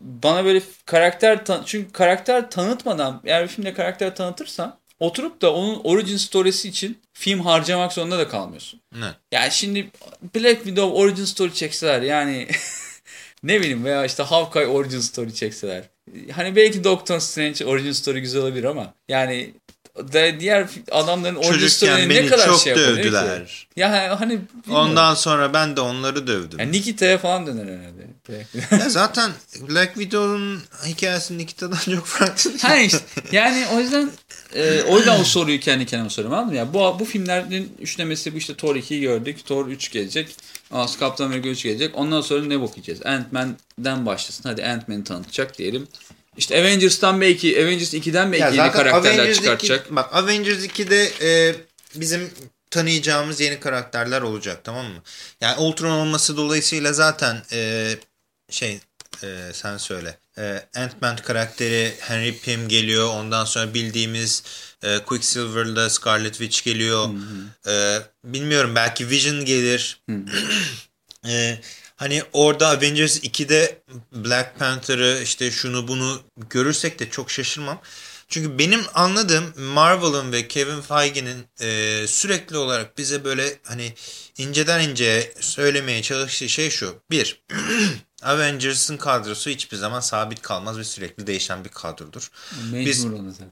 bana böyle karakter çünkü karakter tanıtmadan eğer bir filmde karakter tanıtırsan oturup da onun origin storiesi için film harcamak zorunda da kalmıyorsun. Ne? Yani şimdi Black Widow origin story çekseler yani [LAUGHS] ne bileyim veya işte Hawkeye origin story çekseler. Hani belki Doctor Strange origin story güzel olabilir ama yani da diğer adamların story'ine ne kadar çok şey dövdüler. Ya hani bilmiyorum. Ondan sonra ben de onları dövdüm. Yani Nikita'ya falan döner herhalde. ya zaten Black Widow'un hikayesi Nikita'dan çok farklı. ha işte yani o yüzden e, o yüzden o soruyu kendi kendime soruyorum anladın mı? Ya bu, bu filmlerin üçlemesi bu işte Thor 2'yi gördük. Thor 3 gelecek. As Captain America 3 gelecek. Ondan sonra ne bakacağız? Ant-Man'den başlasın. Hadi Ant-Man'i tanıtacak diyelim. İşte Avengers'tan belki, Avengers 2'den belki yeni karakterler Avengers çıkartacak. 2, bak Avengers 2'de e, bizim tanıyacağımız yeni karakterler olacak tamam mı? Yani Ultron olması dolayısıyla zaten e, şey e, sen söyle. E, Ant-Man karakteri Henry Pym geliyor. Ondan sonra bildiğimiz e, Quicksilver'la Scarlet Witch geliyor. Hı hı. E, bilmiyorum belki Vision gelir. Hı hı. [CLEARS THROAT] e, Hani orada Avengers 2'de Black Panther'ı işte şunu bunu görürsek de çok şaşırmam. Çünkü benim anladığım Marvel'ın ve Kevin Feige'nin e, sürekli olarak bize böyle hani inceden ince söylemeye çalıştığı şey şu. Bir, [CLEARS THROAT] Avengers'ın kadrosu hiçbir zaman sabit kalmaz ve sürekli değişen bir kadrodur. Mecbur Biz-.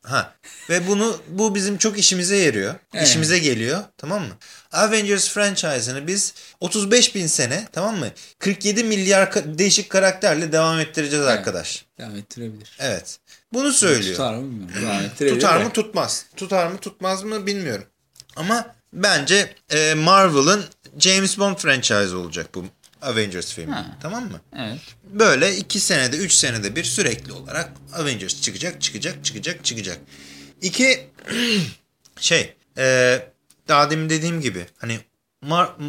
Ha. Ve bunu bu bizim çok işimize yarıyor. Evet. İşimize geliyor. Tamam mı? Avengers franchise'ını biz 35 bin sene tamam mı? 47 milyar ka- değişik karakterle devam ettireceğiz Evet. arkadaş. Devam ettirebilir. Evet. Bunu söylüyor. Tutar mı bilmiyorum. Ettirebilir. Tutar mı tutmaz. Tutar mı tutmaz mı bilmiyorum. Ama bence e, Marvel'ın James Bond franchise olacak bu Avengers filmi. Ha. Tamam mı? Evet. Böyle 2 senede 3 senede bir sürekli olarak Avengers çıkacak çıkacak çıkacak çıkacak. İki [CLEARS THROAT] şey e, daha demin dediğim gibi hani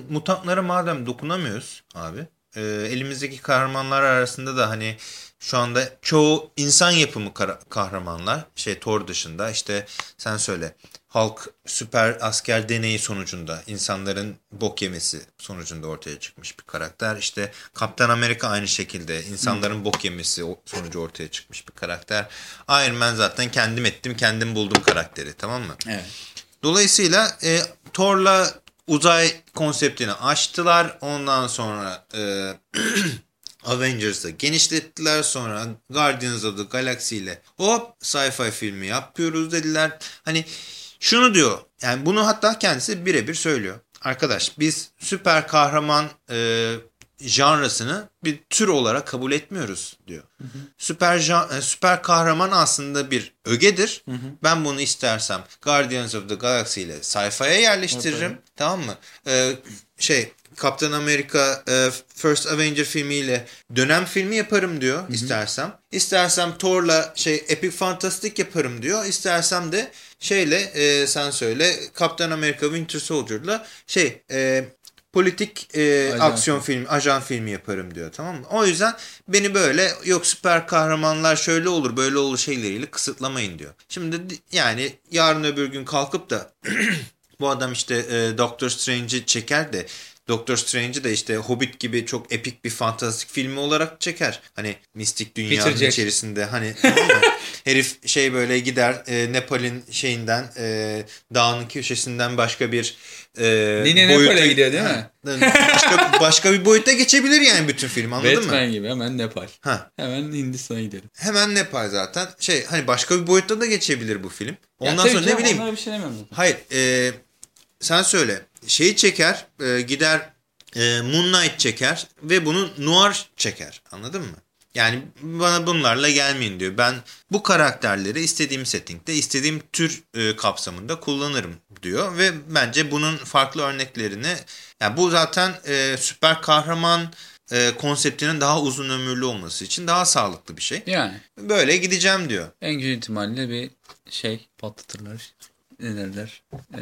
mutantlara madem dokunamıyoruz abi e, elimizdeki kahramanlar arasında da hani şu anda çoğu insan yapımı kahramanlar şey Thor dışında işte sen söyle Hulk süper asker deneyi sonucunda insanların bok yemesi sonucunda ortaya çıkmış bir karakter. İşte Kaptan Amerika aynı şekilde insanların bok yemesi sonucu ortaya çıkmış bir karakter. Iron Man zaten kendim ettim kendim buldum karakteri tamam mı? Evet. Dolayısıyla e, Thor'la uzay konseptini açtılar. Ondan sonra e, [CLEARS THROAT] Avengers'ı genişlettiler. Sonra Guardians of the Galaxy ile hop sci-fi filmi yapıyoruz dediler. Hani şunu diyor. Yani bunu hatta kendisi birebir söylüyor. Arkadaş biz süper kahraman e, janrasını bir tür olarak kabul etmiyoruz diyor. Süper jan- e, süper kahraman aslında bir ögedir. Ben bunu istersem Guardians of the Galaxy ile sci-fi'ye yerleştiririm. Tamam mı? Ee, şey Kaptan Amerika e, First Avenger filmiyle dönem filmi yaparım diyor istersem. İstersem Thor'la şey Epic Fantastic yaparım diyor. İstersem de şeyle e, sen söyle Kaptan Amerika Winter Soldier'la şey e, politik e, Ajan aksiyon filmi, ajan filmi yaparım diyor tamam mı? O yüzden beni böyle yok süper kahramanlar şöyle olur böyle olur şeyleriyle kısıtlamayın diyor. Şimdi di- yani yarın öbür gün kalkıp da [CLEARS THROAT] bu adam işte e, Doctor Strange'i çeker de Doctor Strange'i de işte Hobbit gibi çok epik bir fantastik filmi olarak çeker. Hani mistik dünyanın Bitirecek. içerisinde hani? [LAUGHS] Herif şey böyle gider e, Nepal'in şeyinden e, dağın köşesinden başka bir e, Yine Nepal'e gidiyor değil mi? başka, [LAUGHS] başka bir boyuta geçebilir yani bütün film anladın mı? Batman gibi hemen Nepal. Ha, Hemen Hindistan'a gidelim. hemen Nepal zaten. Şey hani başka bir boyutta da geçebilir bu film. Ya Ondan tabii sonra ne bileyim. Bir şey demiyorum. Hayır e, sen söyle. Şeyi çeker e, gider e, Moon Knight çeker ve bunu noir çeker. Anladın mı? Yani bana bunlarla gelmeyin diyor. Ben bu karakterleri istediğim settingde, istediğim tür e, kapsamında kullanırım diyor. Ve bence bunun farklı örneklerini, yani bu zaten e, süper kahraman e, konseptinin daha uzun ömürlü olması için daha sağlıklı bir şey. Yani Böyle gideceğim diyor. en güzel ihtimalle bir şey patlatırlar. Ne derler? Ee,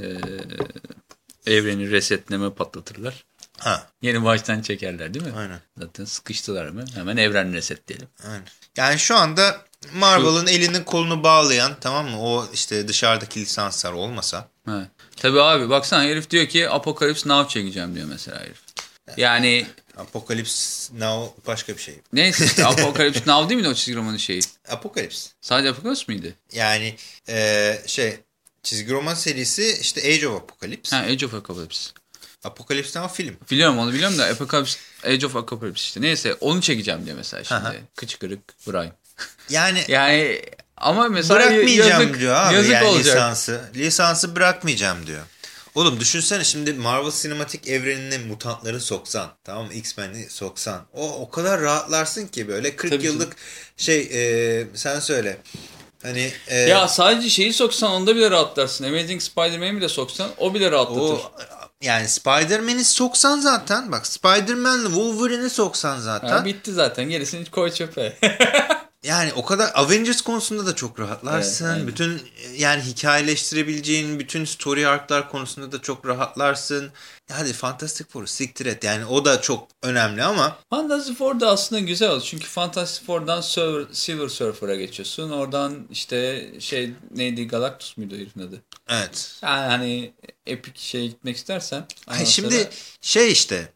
evreni resetleme patlatırlar. Ha, Yeni baştan çekerler değil mi? aynen. Zaten sıkıştılar mı? Hemen evren resetleyelim. Aynen. Yani şu anda Marvel'ın elini kolunu bağlayan tamam mı? O işte dışarıdaki lisanslar olmasa. Ha. Tabii abi baksana herif diyor ki Apocalypse Now çekeceğim diyor mesela herif. Yani Apocalypse Now başka bir şey. neyse işte [LAUGHS] Apocalypse Now değil miydi o çizgi romanın şeyi? Apocalypse. Sadece Apocalypse miydi? Yani eee, şey çizgi roman serisi işte Age of Apocalypse. Ha Age of Apocalypse. Apocalypse Now film. Biliyorum onu biliyorum da Apocalypse, Age of Apocalypse işte. Neyse onu çekeceğim diyor mesela Aha. şimdi. Kıç kırık Brian. [LAUGHS] Yani Yani ama mesela bırakmayacağım yazık, diyor abi yazık yani olacak. lisansı. Lisansı bırakmayacağım diyor. Oğlum düşünsene şimdi Marvel sinematik evrenine mutantları soksan tamam X-Men'i soksan o o kadar rahatlarsın ki böyle 40 Tabii yıllık şey e, sen söyle hani e, Ya sadece şeyi soksan onda bile rahatlarsın. Amazing Spider-Man'i bile soksan o bile rahatlatır. o yani Spider-Man'i soksan zaten bak Spider-Man'le Wolverine'i soksan zaten Ha, bitti zaten. Gerisini koy çöpe. [LAUGHS] Yani o kadar Avengers konusunda da çok rahatlarsın. Evet, aynen. bütün yani hikayeleştirebileceğin bütün story arc'lar konusunda da çok rahatlarsın. Hadi Fantastic Four'u siktir et. Yani o da çok önemli ama Fantasy Four da aslında güzel oldu. Çünkü Fantasy Four'dan Silver, Silver Surfer'a geçiyorsun. Oradan işte şey neydi Galactus muydu herifin adı? evet. Yani hani epik şeye gitmek istersen. Ondan şimdi sonra- şey işte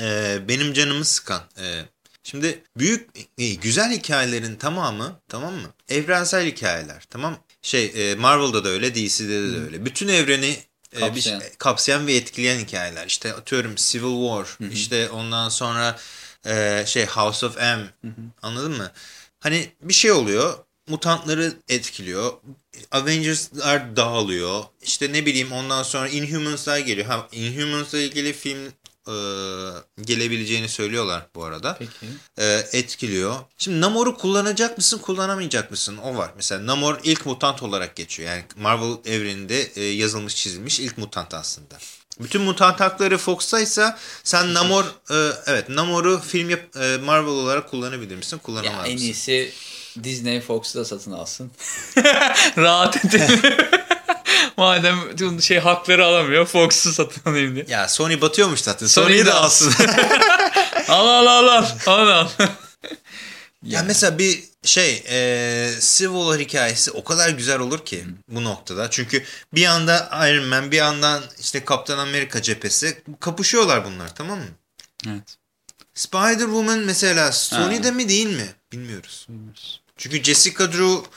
e, benim canımı sıkan. e, şimdi büyük e, güzel hikayelerin tamamı tamam mı? Evrensel hikayeler tamam Şey e, Marvel'da da öyle DC'de de öyle. Bütün evreni e, bir Kapsayan. şey- kapsayan ve etkileyen hikayeler. İşte atıyorum Civil War işte ondan sonra e, şey House of M anladın mı? Hani bir şey oluyor mutantları etkiliyor. Avengers'lar dağılıyor. İşte ne bileyim ondan sonra Inhumans'lar geliyor. Ha, Inhumans'la ilgili film e, gelebileceğini söylüyorlar bu arada. Peki. E, etkiliyor. Şimdi Namor'u kullanacak mısın kullanamayacak mısın? O var. Mesela Namor ilk mutant olarak geçiyor. Yani Marvel evreninde e, yazılmış çizilmiş ilk mutant aslında. Bütün mutant hakları Fox'taysa sen [LAUGHS] Namor e, evet Namor'u film yap, e, Marvel olarak kullanabilir misin? Ya Kullanamaz en mısın? iyisi Disney Fox'u da satın alsın. [LAUGHS] Rahat edelim. [LAUGHS] [LAUGHS] Madem şey hakları alamıyor Fox'u satın alayım diye. Ya Sony batıyormuş zaten. Sony'yi Sony'yi de alsın. [LAUGHS] [LAUGHS] Al al al al. Al al. ya mesela bir şey e, Civil War hikayesi o kadar güzel olur ki bu noktada. Çünkü bir yanda Iron Man bir yandan işte Kaptan Amerika cephesi kapışıyorlar bunlar tamam mı? evet. Spider-Woman mesela Sony'de mi değil mi? Bilmiyoruz. Çünkü Jessica Drew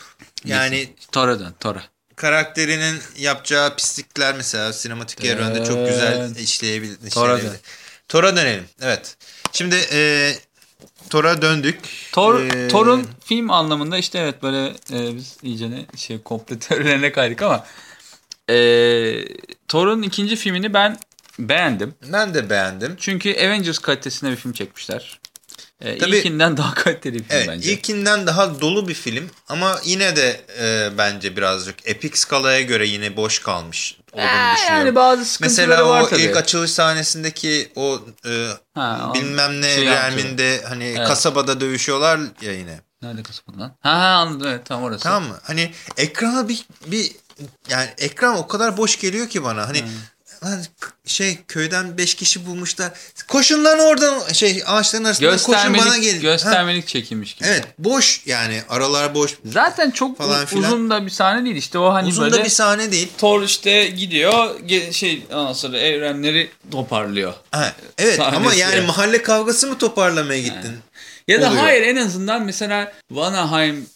yani Tora dön Tora. Karakterinin yapacağı pislikler mesela sinematik evrende çok Evet. güzel işleyebilir. Thor'a işleyebilir. Thor'a dönelim. Evet. Şimdi e, Thor'a döndük. Thor, Ee, film anlamında işte evet böyle e, biz iyice ne şey komple [LAUGHS] teorilerine kaydık ama e, Thor'un ikinci filmini ben beğendim. Ben de beğendim. Çünkü Avengers kalitesinde bir film çekmişler. E, Tabii- ilkinden daha kaliteli bir film Evet bence. ilkinden daha dolu bir film ama yine de e, bence birazcık epik skalaya göre yine boş kalmış olduğunu Ee, düşünüyorum. yani bazı sıkıntıları Mesela var o tabii. ilk açılış sahnesindeki o e, Ha, bilmem ne şey realminde hani Evet. kasabada dövüşüyorlar ya yine. Nerede kasabın lan? Ha, anladım evet tam orası. Tamam mı? Hani ekrana bir, bir yani ekran o kadar boş geliyor ki bana. Hani lan şey köyden 5 kişi bulmuşlar. Koşun lan oradan şey ağaçların arasında koşun bana gelin. Ha, göstermelik çekilmiş gibi. Evet boş yani aralar boş. Zaten çok Falan filan. uzun da bir sahne değil işte o hani Uzun böyle da bir sahne değil. Thor işte gidiyor şey ondan sonra evrenleri toparlıyor. Ha, evet Sahnesi ama yani mahalle kavgası mı toparlamaya gittin? Ya da Oluyor. hayır en azından mesela Vanaheim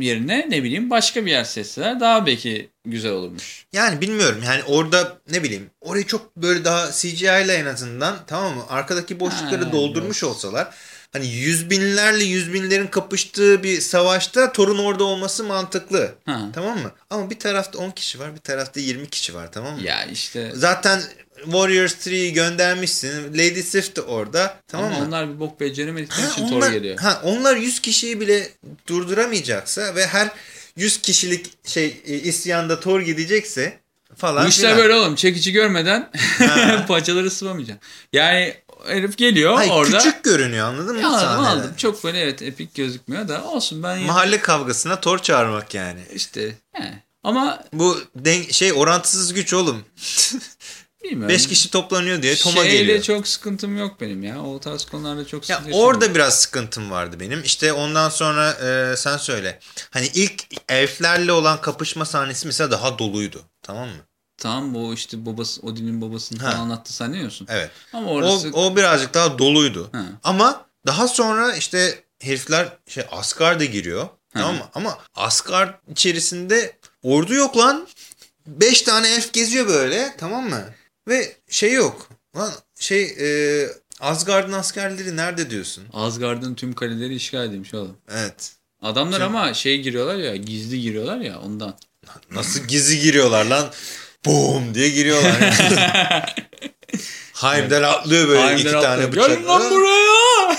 yerine ne bileyim başka bir yer seçseler daha belki güzel olurmuş. Yani bilmiyorum yani orada ne bileyim orayı çok böyle daha CGI ile en azından tamam mı arkadaki boşlukları Ha, doldurmuş olsalar hani yüz binlerle yüz binlerin kapıştığı bir savaşta Thor'un orada olması mantıklı. Ha. Tamam mı? Ama bir tarafta 10 kişi var bir tarafta 20 kişi var tamam mı? Ya işte Zaten Warriors 3'yi göndermişsin. Lady Sif de orada. Tamam ama mı? onlar bir bok beceremedikleri için Thor onlar, geliyor. ha, onlar 100 kişiyi bile durduramayacaksa ve her 100 kişilik şey e, isyanda Thor gidecekse falan Bu işler filan. böyle oğlum. Çekici görmeden [LAUGHS] paçaları sıvamayacaksın. Yani herif geliyor Hayır, orada. küçük görünüyor anladın mı Ya aldım, aldım. Çok böyle evet epik gözükmüyor da olsun ben. Mahalle kavgasına Thor çağırmak yani. işte he. ama Bu şey orantısız güç oğlum. [LAUGHS] bilmiyorum. 5 kişi toplanıyor diye Tom'a Şeyle geliyor. çok sıkıntım yok benim ya. O tarz konularda çok Ya sıkıntı orada yaşamıyorum. biraz sıkıntım vardı benim. İşte ondan sonra e, sen söyle. Hani ilk elflerle olan kapışma sahnesi mesela daha doluydu. Tamam mı? Tamam bu işte babası Odin'in babasını Ha. anlattı sanıyorsun. Evet. Ama O, orası o birazcık daha doluydu. Ha. Ama daha sonra işte herifler şey Asgard'a giriyor. Tamam mı? Ama Asgard içerisinde ordu yok lan. 5 tane elf geziyor böyle tamam mı? Ve şey yok. Lan şey e, Asgard'ın askerleri nerede diyorsun? Asgard'ın tüm kaleleri işgal edilmiş oğlum. Evet. Adamlar ama şey giriyorlar ya gizli giriyorlar ya ondan. Nasıl gizli giriyorlar lan? Boom diye giriyorlar. [LAUGHS] Heimdall atlıyor böyle Heimdall iki atlıyor. tane bıçak. Gelin lan buraya.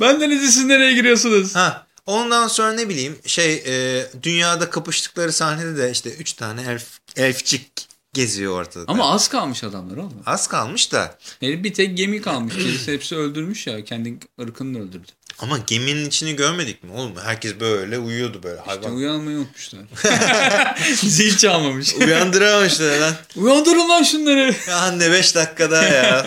Benden izi siz nereye giriyorsunuz? Ha, ondan sonra ne bileyim şey e, dünyada kapıştıkları sahnede de işte üç tane elf, elfçik geziyor ortada. Ama az kalmış adamlar oğlum. Az kalmış da Herif bir tek gemi kalmış. Gerisi hepsi öldürmüş ya. Kendi ırkını öldürdü. ama geminin içini görmedik mi oğlum? Herkes böyle uyuyordu böyle İşte hayvan. uyanmayı unutmuşlar. [LAUGHS] Zil çalmamış. Uyandıramamışlar lan. Uyandırın lan şunları. Ya anne 5 dakika daha ya.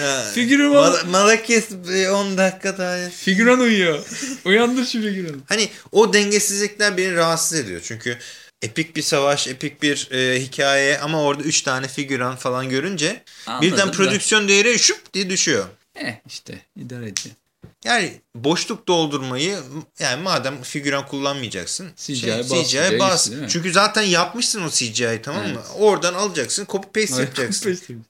ya. Figürüm Mal al. Malakis 10 dakika daha. ya. Figüran uyuyor. Uyandır şu figüranı. Hani o dengesizlikler beni rahatsız ediyor. Çünkü epik bir savaş, epik bir e, hikaye ama orada 3 tane figüran falan görünce Anladım birden da. prodüksiyon değeri şup diye düşüyor. Eh işte idare edeceğim. Yani boşluk doldurmayı yani madem figüran kullanmayacaksın CGI şey, bas CGI bas. Çünkü zaten yapmışsın o CGI'yi tamam mı? Oradan alacaksın copy paste yapacaksın.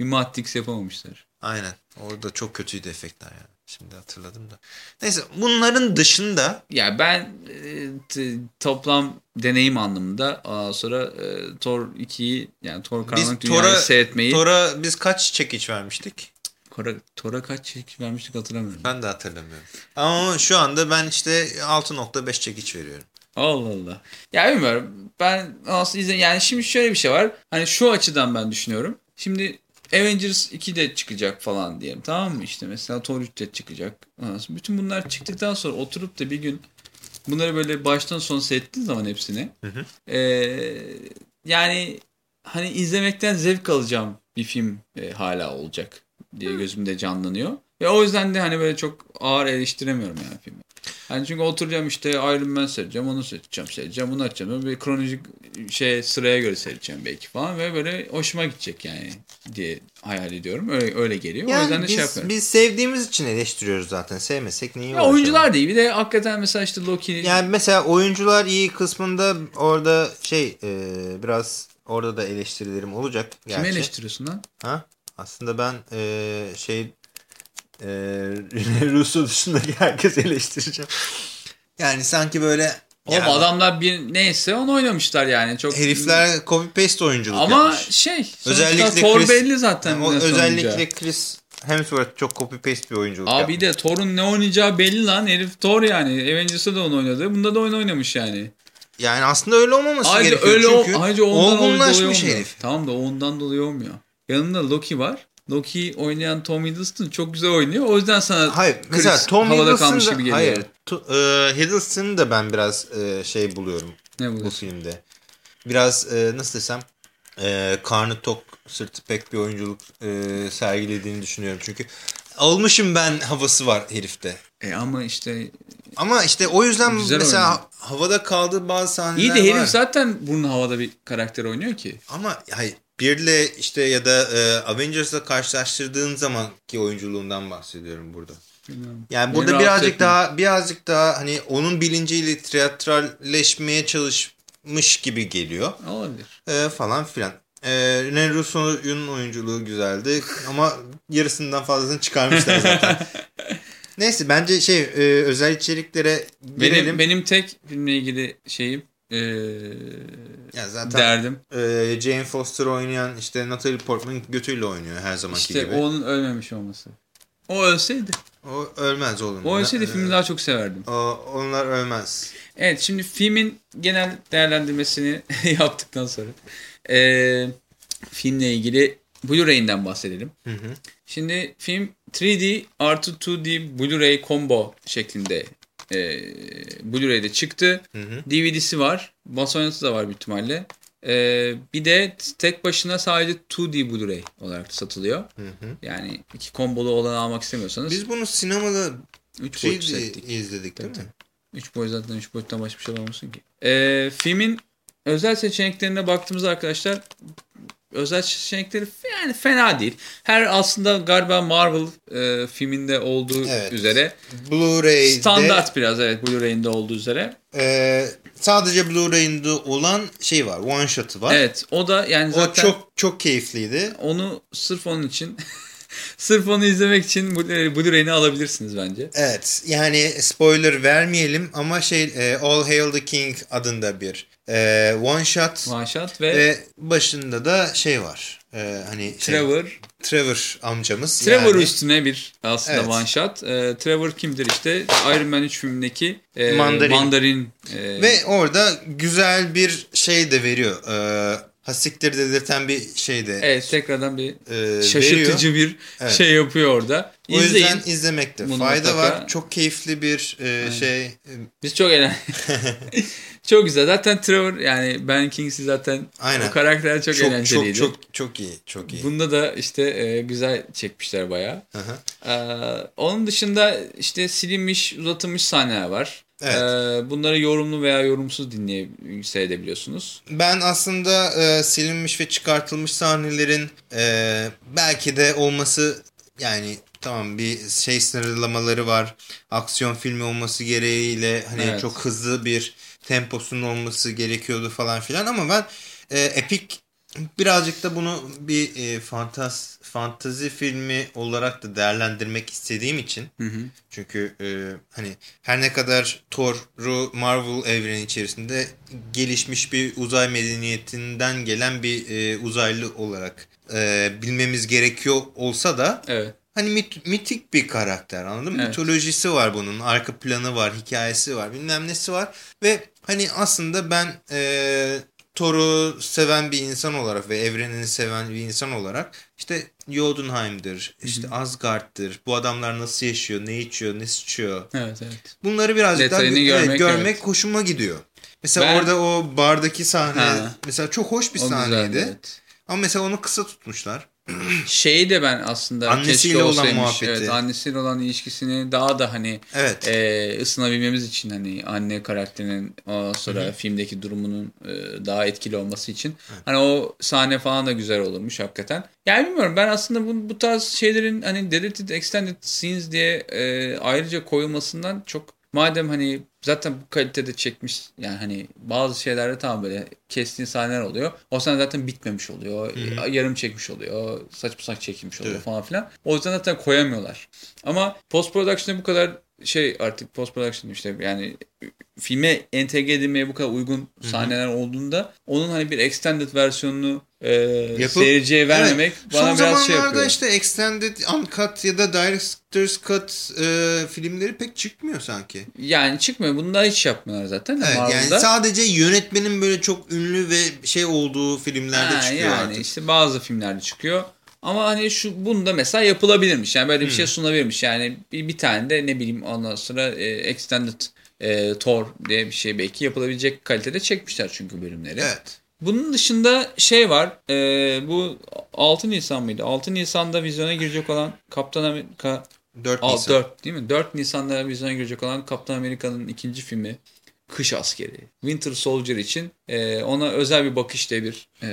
bir Matrix yapamamışlar. Aynen. Orada çok kötüydü efektler yani. Şimdi hatırladım da. Neyse bunların dışında Ya ben toplam deneyim anlamında ondan sonra e, Thor 2'yi yani Thor biz Karanlık Dünya'yı seyretmeyi Thor'a biz kaç çekiç vermiştik? Thor'a, Thor'a kaç çekiş vermiştik hatırlamıyorum. Ben de hatırlamıyorum. Ama şu anda ben işte 6.5 çekiç veriyorum. Allah Allah. Ya bilmiyorum. Ben nasıl izle yani şimdi şöyle bir şey var. Hani şu açıdan ben düşünüyorum. Şimdi Avengers 2 de çıkacak falan diyelim. Tamam mı? İşte mesela Thor 3 de çıkacak. Bütün bunlar çıktıktan sonra oturup da bir gün bunları böyle baştan sona seyrettiğin zaman hepsini Hı hı. ee, yani hani izlemekten zevk alacağım bir film e, hala olacak diye gözümde canlanıyor. Ve o yüzden de hani böyle çok ağır eleştiremiyorum yani filmi. Hani çünkü oturacağım işte Iron Man seyredeceğim, onu seyredeceğim, seyredeceğim, bunu açacağım. Böyle bir kronolojik şey sıraya göre seyredeceğim belki falan ve böyle hoşuma gidecek yani diye hayal ediyorum. Öyle, öyle geliyor. o yüzden de biz, şey yapıyorum. biz sevdiğimiz için eleştiriyoruz zaten. Sevmesek neyi Ya oyuncular da iyi. Bir de hakikaten mesela işte Loki Yani mesela oyuncular iyi kısmında orada şey e, biraz orada da eleştirilerim olacak. kimi Gerçi. eleştiriyorsun lan? Ha? Aslında ben e, şey e, Russo dışındaki herkes eleştireceğim. Yani sanki böyle Oğlum ya, adamlar bir neyse onu oynamışlar yani. Çok herifler copy paste oyunculuk Ama yapmış. şey Özellikle Thor Chris- belli zaten. Yani o özellikle oynayacağı. Chris Hemsworth çok copy paste bir oyunculuk Abi yapmış. de Thor'un ne oynayacağı belli lan. Herif Thor yani. Avengers'da da onu oynadı. Bunda da oyun oynamış yani. Yani aslında öyle olmaması Ayrıca gerekiyor öyle çünkü o, ayrıca ondan dolayı olgunlaşmış olmuyor. herif. Tamam da ondan dolayı olmuyor. Yanında Loki var. Loki oynayan Tom Hiddleston çok güzel oynuyor. O yüzden sana Hayır Chris mesela Tom havada kalmış gibi geliyor. hayır, tu, e, Hiddleston'ı da ben biraz e, şey buluyorum Ne bu bu? filmde. Biraz e, nasıl desem e, karnı tok sırtı pek bir oyunculuk e, sergilediğini düşünüyorum. Çünkü almışım ben havası var herifte. E ama işte Ama işte o yüzden Güzel mesela oynuyor. havada kaldığı bazı sahneler iyi de herif var. zaten burnu havada bir karakter oynuyor ki. Ama hayır birle işte ya da e, Avengers'la karşılaştırdığın zamanki oyunculuğundan bahsediyorum burada. Bilmiyorum. Yani Beni burada rahatsız birazcık etmiyor. daha birazcık daha hani onun bilinciyle tiyatralleşmeye çalışmış gibi geliyor Olabilir. e, falan filan. E, Rene Russo'nun oyunculuğu güzeldi ama yarısından fazlasını çıkarmışlar zaten. [LAUGHS] Neyse bence şey e, özel içeriklere girelim. Benim, benim tek filmle ilgili şeyim e, Ya zaten derdim. e, Jane Foster oynayan işte Natalie Portman götüyle oynuyor her zamanki İşte gibi. onun ölmemiş olması. O ölseydi. O ölmez oğlum. O ölseydi E, filmi daha çok severdim. o, onlar ölmez. Evet şimdi filmin genel değerlendirmesini [LAUGHS] yaptıktan sonra e, filmle ilgili Blu-ray'inden bahsedelim. Hı hı. Şimdi film 3D artı 2D Blu-ray combo şeklinde e, Blu-ray'de çıktı. Hı hı. DVD'si var. Bas oynatı da var büyük ihtimalle. E, bir de tek başına sadece 2D Blu-ray olarak satılıyor. Hı hı. Yani iki kombolu olanı almak istemiyorsanız Biz bunu sinemada 3 boyut 3D seyrettik. izledik değil mi? 3 boyut zaten 3 boyuttan başka bir şey olmasın ki. Ee, filmin özel seçeneklerine baktığımızda arkadaşlar özel seçenekleri yani fena değil. Her aslında galiba Marvel e, filminde olduğu Evet. üzere Blu-ray'de standart biraz evet Blu-ray'inde olduğu üzere. e, sadece Blu-ray'inde olan şey var. One shot'ı var. Evet o da yani O zaten çok çok keyifliydi. onu sırf onun için [LAUGHS] sırf onu izlemek için Blu- Blu-ray'ini alabilirsiniz bence. Evet yani spoiler vermeyelim ama şey e, All Hail the King adında bir e, one shot One shot ve, ve başında da şey var. E, hani şey, Trevor Trevor amcamız. Trevor yani, üstüne bir aslında Evet. one shot. Ee, Trevor kimdir işte? Iron Man 3 filmindeki e, Mandarin. Mandarin. e, Ve orada güzel bir şey de veriyor. E, hasiktir dedirten bir şey de evet tekrardan bir e, şaşırtıcı veriyor. bir Evet. şey yapıyor orada. O İzleyin. yüzden izlemekte Bunu fayda mutlaka- var. Çok keyifli bir e, şey. Biz çok eğlen. [LAUGHS] çok güzel. Zaten Trevor yani Ben Kingsley zaten Aynen. o karakter çok, Çok çok eğlenceliydi. çok çok iyi. Çok iyi. Bunda da işte e, güzel çekmişler bayağı. Hı hı. Ee, onun dışında işte silinmiş, uzatılmış sahneler var. Evet. Ee, bunları yorumlu veya yorumsuz dinleyip seyredebiliyorsunuz. Ben aslında e, silinmiş ve çıkartılmış sahnelerin e, belki de olması yani tamam bir şey sınırlamaları var. Aksiyon filmi olması gereğiyle hani Evet. çok hızlı bir temposunun olması gerekiyordu falan filan ama ben e, epik birazcık da bunu bir e, fantaz, fantazi filmi olarak da değerlendirmek istediğim için. Hı hı. Çünkü e, hani her ne kadar Thor'u Marvel evreni içerisinde gelişmiş bir uzay medeniyetinden gelen bir e, uzaylı olarak e, bilmemiz gerekiyor olsa da Evet. hani mit, mitik bir karakter anladın mı? Evet. Mitolojisi var bunun, arka planı var, hikayesi var, bilmem nesi var ve hani aslında ben e, Thor'u seven bir insan olarak ve evrenini seven bir insan olarak işte Jotunheim'dir, işte Asgard'dır, bu adamlar nasıl yaşıyor, ne içiyor, ne sıçıyor Evet evet. Bunları birazcık daha Detayını evet, görmek, görmek, evet. hoşuma gidiyor. Mesela Ben- orada o bardaki sahne Ha. mesela çok hoş bir O sahneydi. güzeldi, evet. Ama mesela onu kısa tutmuşlar. [CLEARS THROAT] Şeyi de ben aslında Annesiyle olan olsaymış. muhabbeti. Evet, annesiyle olan ilişkisini daha da hani Evet. e, ısınabilmemiz için hani anne karakterinin o sonra filmdeki durumunun e, daha etkili olması için hani o sahne falan da güzel olurmuş hakikaten. Yani bilmiyorum ben aslında bu, bu tarz şeylerin hani deleted extended scenes diye e, ayrıca koyulmasından çok madem hani zaten bu kalitede çekmiş yani hani bazı şeylerde tamam böyle kestiğin sahneler oluyor. O sahne zaten bitmemiş oluyor. Yarım çekmiş oluyor. Saçma saçma çekilmiş oluyor Evet. falan filan. O yüzden zaten koyamıyorlar. Ama post production'da bu kadar şey artık post production işte yani filme entegre edilmeye bu kadar uygun sahneler olduğunda onun hani bir extended versiyonunu e, seyirciye vermemek Evet. bana Son biraz şey zamanlarda yapıyor. işte extended, uncut ya da director's cut e, filmleri pek çıkmıyor sanki. Yani çıkmıyor. Bunda hiç yapmıyorlar zaten. Evet, yani sadece yönetmenin böyle çok ünlü ve şey olduğu filmlerde Ha, çıkıyor yani artık. işte bazı filmlerde çıkıyor. Ama hani şu bunda mesela yapılabilirmiş. Yani böyle bir Hmm. şey sunabilirmiş. Yani bir, bir tane de ne bileyim ondan sonra e, extended e, Thor diye bir şey belki yapılabilecek kalitede çekmişler çünkü bölümleri. Evet. Bunun dışında şey var. e, bu 6 Nisan mıydı? 6 Nisan'da vizyona girecek olan Kaptan Amerika 4 Al, Nisan. 4 değil mi? 4 Nisan'da vizyona girecek olan Kaptan Amerika'nın ikinci filmi Kış Askeri. Winter Soldier için e, ona özel bir bakış diye bir e,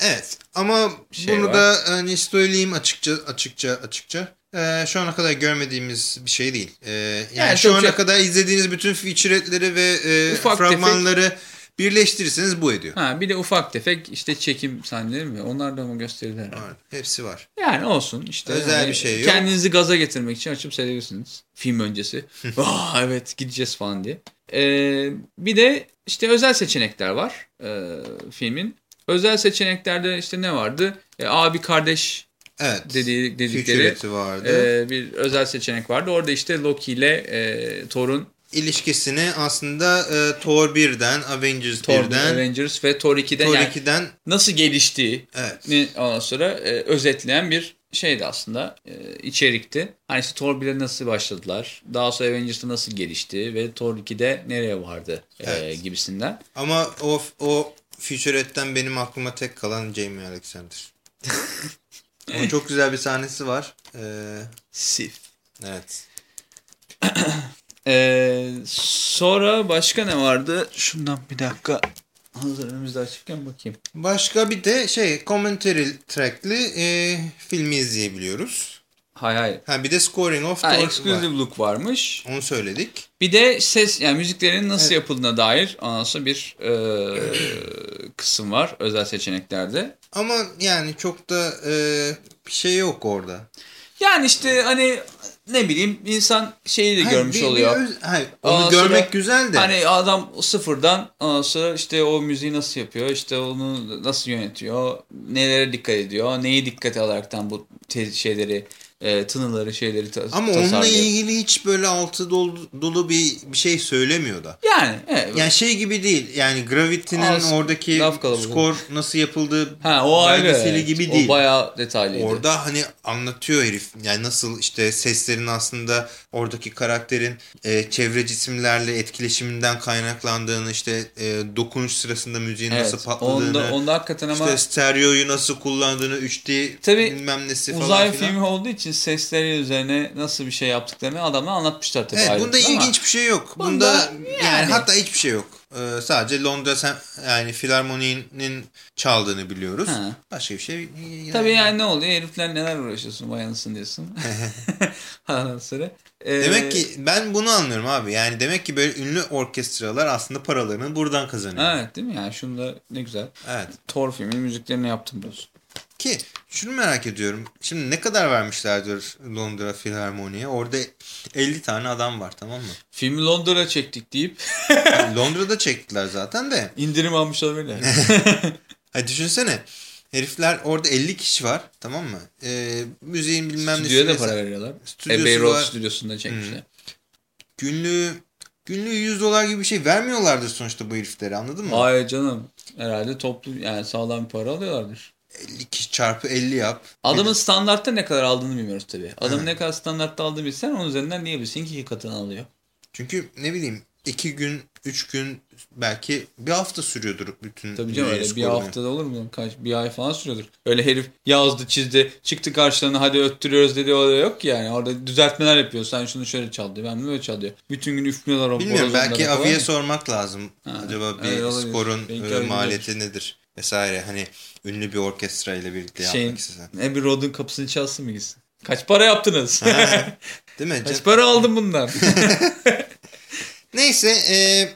Evet ama Şey bunu var. da hani söyleyeyim açıkça açıkça açıkça. Ee, şu ana kadar görmediğimiz bir şey değil. Ee, yani, Yani şu ana şey- kadar izlediğiniz bütün feature'leri ve e, Ufak fragmanları birleştirirseniz bu ediyor. ha bir de ufak tefek işte çekim sahneleri mi? Onlar da mı gösteriler? Var, Hepsi var. Yani olsun işte. Özel hani bir şey yok. Kendinizi gaza getirmek için açıp seyrediyorsunuz film öncesi. Aa [LAUGHS] evet gideceğiz falan diye. Ee, bir de işte özel seçenekler var e, filmin. Özel seçeneklerde işte ne vardı? E, abi kardeş Evet. dediği, dedikleri vardı. e, bir özel seçenek vardı. Orada işte Loki ile e, Thor'un İlişkisini aslında e, Thor 1'den, Avengers Thor 1'den, Avengers ve Thor 2'den Thor yani 2'den nasıl geliştiği evet. ondan sonra e, özetleyen bir şeydi aslında e, içerikti. Hani işte Thor 1'e nasıl başladılar, daha sonra Avengers'ta nasıl gelişti ve Thor 2'de nereye vardı e, Evet. gibisinden. Ama o o feature'etten benim aklıma tek kalan Jamie Alexander. [LAUGHS] Onun çok güzel bir sahnesi var. Ee, Sif. evet. [CLEARS THROAT] E, sonra başka ne vardı? Şundan bir dakika. Hazır önümüzde açıkken bakayım. Başka bir de şey commentary track'li e, filmi izleyebiliyoruz. Hay hay. Ha bir de scoring of Ha, exclusive var. look varmış. Onu söyledik. Bir de ses yani müziklerin nasıl yapıldığına dair sonra bir e, [CLEARS THROAT] kısım var özel seçeneklerde. Ama yani çok da e, bir şey yok orada. Yani işte hani ne bileyim insan şeyi de Hayır, görmüş bir- bir oluyor. öz- hayır, onu Ondan görmek sonra güzel de. Hani adam sıfırdan ondan sonra işte o müziği nasıl yapıyor, işte onu nasıl yönetiyor, nelere dikkat ediyor, neyi dikkate alaraktan bu şeyleri, e, tınıları, şeyleri ta- Ama onunla tasarlıyor. ilgili hiç böyle altı dolu, dolu bir, bir şey söylemiyor da. Yani evet. Yani şey gibi değil. Yani Gravity'nin oradaki skor nasıl yapıldığı ha o ayrı. belgeseli evet. gibi O değil. bayağı detaylıydı. Orada hani anlatıyor herif. Yani nasıl işte seslerin aslında oradaki karakterin e, çevre cisimlerle etkileşiminden kaynaklandığını işte e, dokunuş sırasında müziğin evet. nasıl patladığını. Onda, onda hakikaten ama işte stereoyu nasıl kullandığını, 3D Tabii bilmem nesi falan uzay filan. filmi olduğu için için sesleri üzerine nasıl bir şey yaptıklarını adamlar anlatmışlar tabii. Evet bunda ama ilginç bir şey yok. Bunda, Bunda yani, yani- hatta hiçbir şey yok. Ee, sadece Londra sen, yani filarmoninin çaldığını biliyoruz. Ha. Başka bir şey. Tabii yani ne oluyor? Herifler neler uğraşıyorsun vay anasını diyorsun. [LAUGHS] Sonra. Ee, Demek ki ben bunu anlıyorum abi. Yani demek ki böyle ünlü orkestralar aslında paralarını buradan kazanıyor. Evet değil mi? Yani şunda ne güzel. Evet. Thor filmi müziklerini yaptım diyorsun. Ki şunu merak ediyorum. Şimdi ne kadar vermişlerdir Londra Filarmoni'ye? Orada 50 tane adam var tamam mı? Filmi Londra çektik deyip [LAUGHS] Yani [LAUGHS] Londra'da çektiler zaten de. indirim almış olabilirler. [LAUGHS] Hadi düşünsene. Herifler orada 50 kişi var tamam mı? Ee, müziğin bilmem ne Stüdyoya da para veriyorlar. Abbey Road stüdyosunda çekmişler. Günlüğü, günlüğü 100 dolar gibi bir şey vermiyorlardır sonuçta bu heriflere anladın mı? Hayır canım. Herhalde toplu yani sağlam bir para alıyorlardır. 50 kişi çarpı 50 yap. Adamın standartta ne kadar aldığını bilmiyoruz tabii. Adamın ne kadar standartta aldığını bilsen onun üzerinden diyebilirsin ki iki katını alıyor. Çünkü ne bileyim 2 gün 3 gün belki bir hafta sürüyordur bütün Tabii canım öyle bir haftada olur mu? Kaç, bir ay falan sürüyordur. Öyle herif yazdı çizdi çıktı karşılarına hadi öttürüyoruz dedi o da yok ki yani. Orada düzeltmeler yapıyor. Sen şunu şöyle çal diyor. Ben bunu böyle çal diyor. Bütün gün üflüyorlar o Bilmiyorum belki. Avi'ye sormak lazım. Ha, Acaba bir evet, olabilir. skorun Belki e, maliyeti nedir vesaire hani ünlü bir orkestra ile birlikte Şeyin, yapmak istesen. Abbey Road'un kapısını çalsın mı gitsin? Kaç para yaptınız? [LAUGHS] Değil mi? Kaç para aldın bundan? [LAUGHS] Neyse e,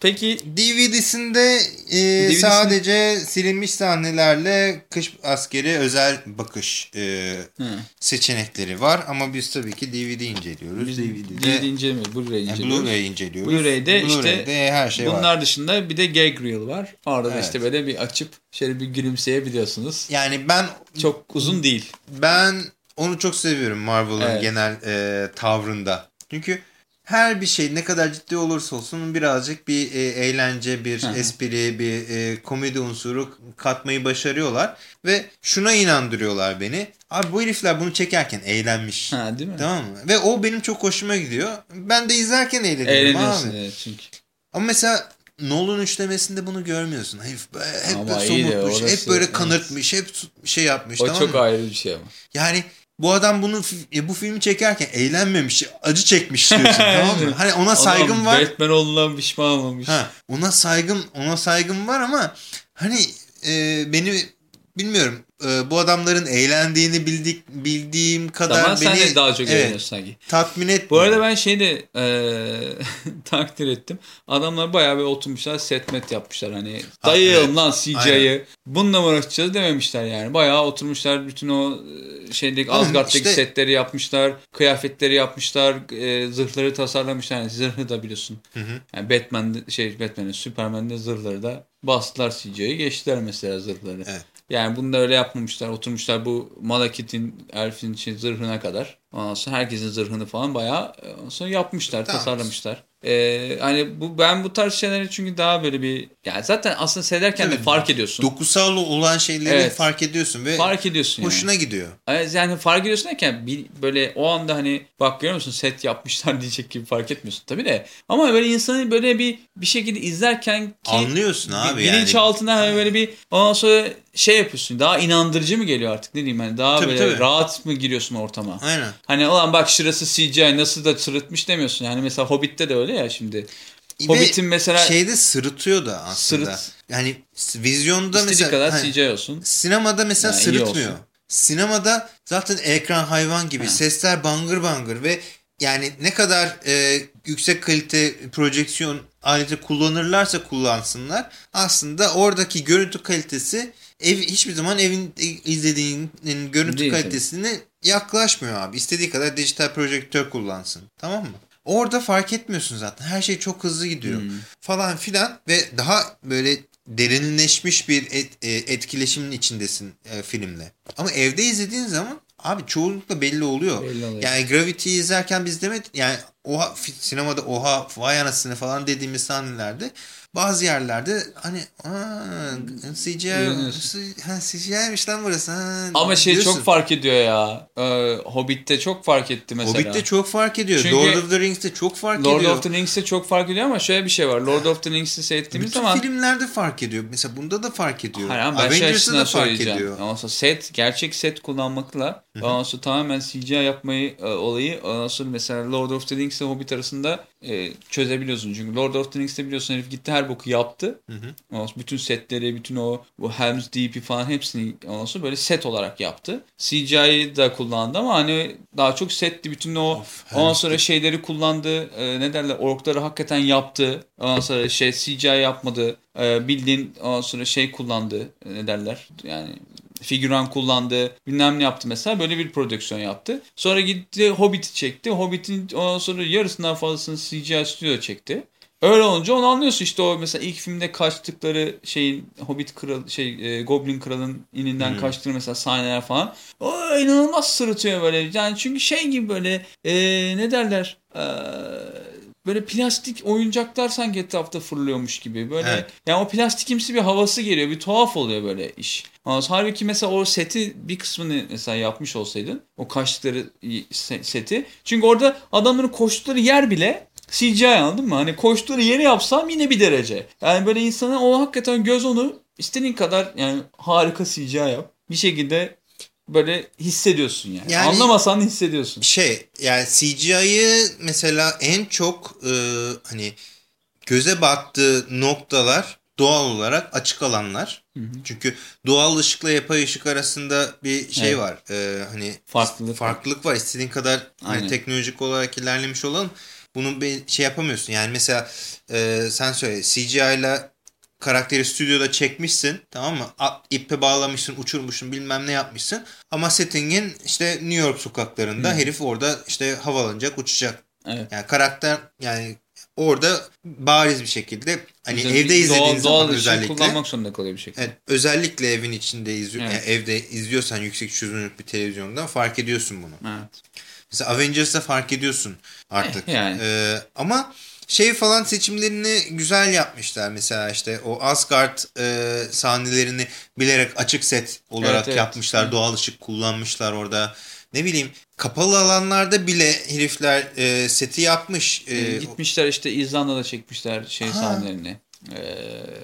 Peki DVD'sinde e, DVD'sinde sadece silinmiş sahnelerle kış askeri özel bakış e, Hı. seçenekleri var ama biz tabii ki DVD inceliyoruz. biz DVD'de DVD incelemiyoruz. Blu-ray inceliyoruz. Blu-ray inceliyoruz. Blu-ray'de işte Blu-ray'de her şey Bunlar var. dışında bir de gag reel var. Orada da Evet. işte böyle bir açıp şöyle bir gülümseyebiliyorsunuz. Yani ben Çok uzun değil. ben onu çok seviyorum Marvel'ın Evet. genel e, tavrında. Çünkü her bir şey ne kadar ciddi olursa olsun birazcık bir e, eğlence, bir Hı hı. espri, bir e, komedi unsuru katmayı başarıyorlar. Ve şuna inandırıyorlar beni. Abi bu herifler bunu çekerken eğlenmiş. Ha değil mi? Tamam mı? Ve o benim çok hoşuma gidiyor. Ben de izlerken eğleniyorum Eğleniyorsun abi. evet çünkü. Ama mesela Nolan üçlemesinde bunu görmüyorsun. Herif hep Ama iyi de somutmuş, hep orası- böyle evet. kanırtmış, hep şey yapmış. O tamam çok mı? ayrı bir şey ama. Yani bu adam bunu e, bu filmi çekerken eğlenmemiş, acı çekmiş diyorsun [LAUGHS] tamam mı? Hani ona saygım Adam var. Batman olduğundan pişman olmamış. Ha, ona saygım ona saygım var ama hani e, beni bilmiyorum. E, bu adamların eğlendiğini bildik bildiğim kadar Tamam sen beni de daha çok evet, sanki. tatmin etmiyor. Bu arada ben şeyi de eee, [LAUGHS] takdir ettim. Adamlar bayağı bir oturmuşlar setmet yapmışlar. Hani Ha, dayayalım evet. lan CGI'yi. Bununla mı uğraşacağız dememişler yani. Bayağı oturmuşlar bütün o e, şeydeki Asgard'daki işte- setleri yapmışlar. Kıyafetleri yapmışlar. e, zırhları tasarlamışlar. Yani zırhı da biliyorsun. Hı hı. Yani Batman'de şey Batman'in Superman'de zırhları da bastılar CGI'yi geçtiler mesela zırhları. Evet. Yani bunu da öyle yapmamışlar. Oturmuşlar bu Malakit'in Elf'in şey, zırhına kadar. Ondan sonra herkesin zırhını falan bayağı e, ondan sonra yapmışlar, Tamam. tasarlamışlar. Ee, hani bu ben bu tarz şeyleri çünkü daha böyle bir yani zaten aslında seyrederken de fark ediyorsun. Dokusal olan şeyleri Evet. fark ediyorsun ve fark ediyorsun yani. hoşuna gidiyor. Yani fark ediyorsun derken bir, böyle o anda hani bak görüyor musun set yapmışlar [LAUGHS] diyecek gibi fark etmiyorsun tabii de. Ama böyle insanı böyle bir bir şekilde izlerken ki Anlıyorsun abi bilinç yani. altına hani böyle bir ondan sonra şey yapıyorsun daha inandırıcı mı geliyor artık ne diyeyim yani daha Tabii, böyle tabii. rahat mı giriyorsun ortama. Aynen. Hani ulan bak şurası CGI nasıl da sırıtmış demiyorsun. Yani mesela Hobbit'te de öyle ya şimdi. Hobbit'in mesela şeyde sırıtıyor da aslında. Sırıt. Yani vizyonda istediği mesela kadar hani CGI olsun. sinemada mesela Yani sırıtmıyor. Sinemada zaten ekran hayvan gibi. Ha. Sesler bangır bangır ve yani ne kadar e, yüksek kalite projeksiyon aleti kullanırlarsa kullansınlar aslında oradaki görüntü kalitesi ev hiçbir zaman evin izlediğinin görüntü Değil tabii. kalitesine yaklaşmıyor abi. İstediği kadar dijital projektör kullansın. Tamam mı? Orada fark etmiyorsun zaten. Her şey çok hızlı gidiyor. Hmm. Falan filan ve daha böyle derinleşmiş bir et- e, etkileşimin içindesin e, filmle. Ama evde izlediğin zaman abi çoğunlukla belli oluyor. Belli oluyor. Yani Gravity'yi izlerken biz demedik yani oha sinemada oha vay anasını falan dediğimiz sahnelerde bazı yerlerde hani CGI, ha, CGI'miş lan burası. Ha, Ama şey diyorsun. çok fark ediyor ya. Ee, Hobbit'te çok fark etti mesela. Hobbit'te çok fark ediyor. Çünkü Lord of the Rings'te çok fark Lord ediyor. of the Rings'te çok fark ediyor ama şöyle bir şey var. Lord of the Rings'i seyrettiğimiz Bütün zaman filmlerde fark ediyor. Mesela bunda da fark ediyor. Hayır şey da fark ediyor. Ama gerçek set kullanmakla Ondan sonra tamamen CGI yapmayı e, olayı ondan sonra mesela Lord of the Rings ile Hobbit arasında e, çözebiliyorsun. Çünkü Lord of the Rings'te biliyorsun herif gitti her boku yaptı. Ondan sonra bütün setleri, bütün o bu Helm's Deep'i falan hepsini ondan sonra böyle set olarak yaptı. CGI'yi da kullandı ama hani daha çok setti. Bütün o Of, ondan sonra şeyleri kullandı. E, ne derler? Orkları hakikaten yaptı. Ondan sonra şey CGI yapmadı. E, bildiğin ondan sonra şey kullandı. E, ne derler? Yani figüran kullandı. Bilmem ne yaptı mesela. Böyle bir prodüksiyon yaptı. Sonra gitti Hobbit'i çekti. Hobbit'in ondan sonra yarısından fazlasını CGI stüdyo çekti. Öyle olunca onu anlıyorsun işte o mesela ilk filmde kaçtıkları şeyin Hobbit kral şey e, Goblin kralın ininden kaçtığı mesela sahneler falan. O inanılmaz sırıtıyor böyle. Yani çünkü şey gibi böyle e, ne derler? E, böyle plastik oyuncaklar sanki etrafta fırlıyormuş gibi. Böyle Evet. yani o plastikimsi bir havası geliyor. Bir tuhaf oluyor böyle iş. Halbuki mesela o seti bir kısmını mesela yapmış olsaydın o kaçtıkları se- seti. Çünkü orada adamların koştukları yer bile CGI anladın mı? Hani koştukları yeri yapsam yine bir derece. Yani böyle insana o hakikaten göz onu istediğin kadar yani harika CGI yap. Bir şekilde böyle hissediyorsun yani. Yani- Anlamasan hissediyorsun. Şey yani CGI'yi mesela en çok e, hani göze battığı noktalar doğal olarak açık alanlar. Çünkü doğal ışıkla yapay ışık arasında bir şey Evet. var. E, hani Farklılık. farklılık var. İstediğin kadar hani teknolojik olarak ilerlemiş olalım. Bunu bir şey yapamıyorsun. Yani mesela e, sen söyle CGI ile karakteri stüdyoda çekmişsin tamam mı? İpe bağlamışsın, uçurmuşsun, bilmem ne yapmışsın. Ama settingin işte New York sokaklarında herif orada işte havalanacak, uçacak. Evet. Yani karakter yani orada bariz bir şekilde hani Mesela evde bir izlediğin doğal, zaman doğal özellikle kullanmak zorunda kalıyor bir şekilde. Evet, özellikle evin içinde izliyor, Evet. yani evde izliyorsan yüksek çözünürlük bir televizyonda fark ediyorsun bunu. Evet. Mesela Avengers'da fark ediyorsun artık. [LAUGHS] Yani. Ee, ama şey falan seçimlerini güzel yapmışlar. Mesela işte o Asgard e, sahnelerini bilerek açık set olarak Evet, evet. yapmışlar. Doğal ışık kullanmışlar orada. Ne bileyim kapalı alanlarda bile herifler e, seti yapmış. E, Ee, Gitmişler işte İzlanda'da çekmişler şey Ha. sahnelerini. Ee,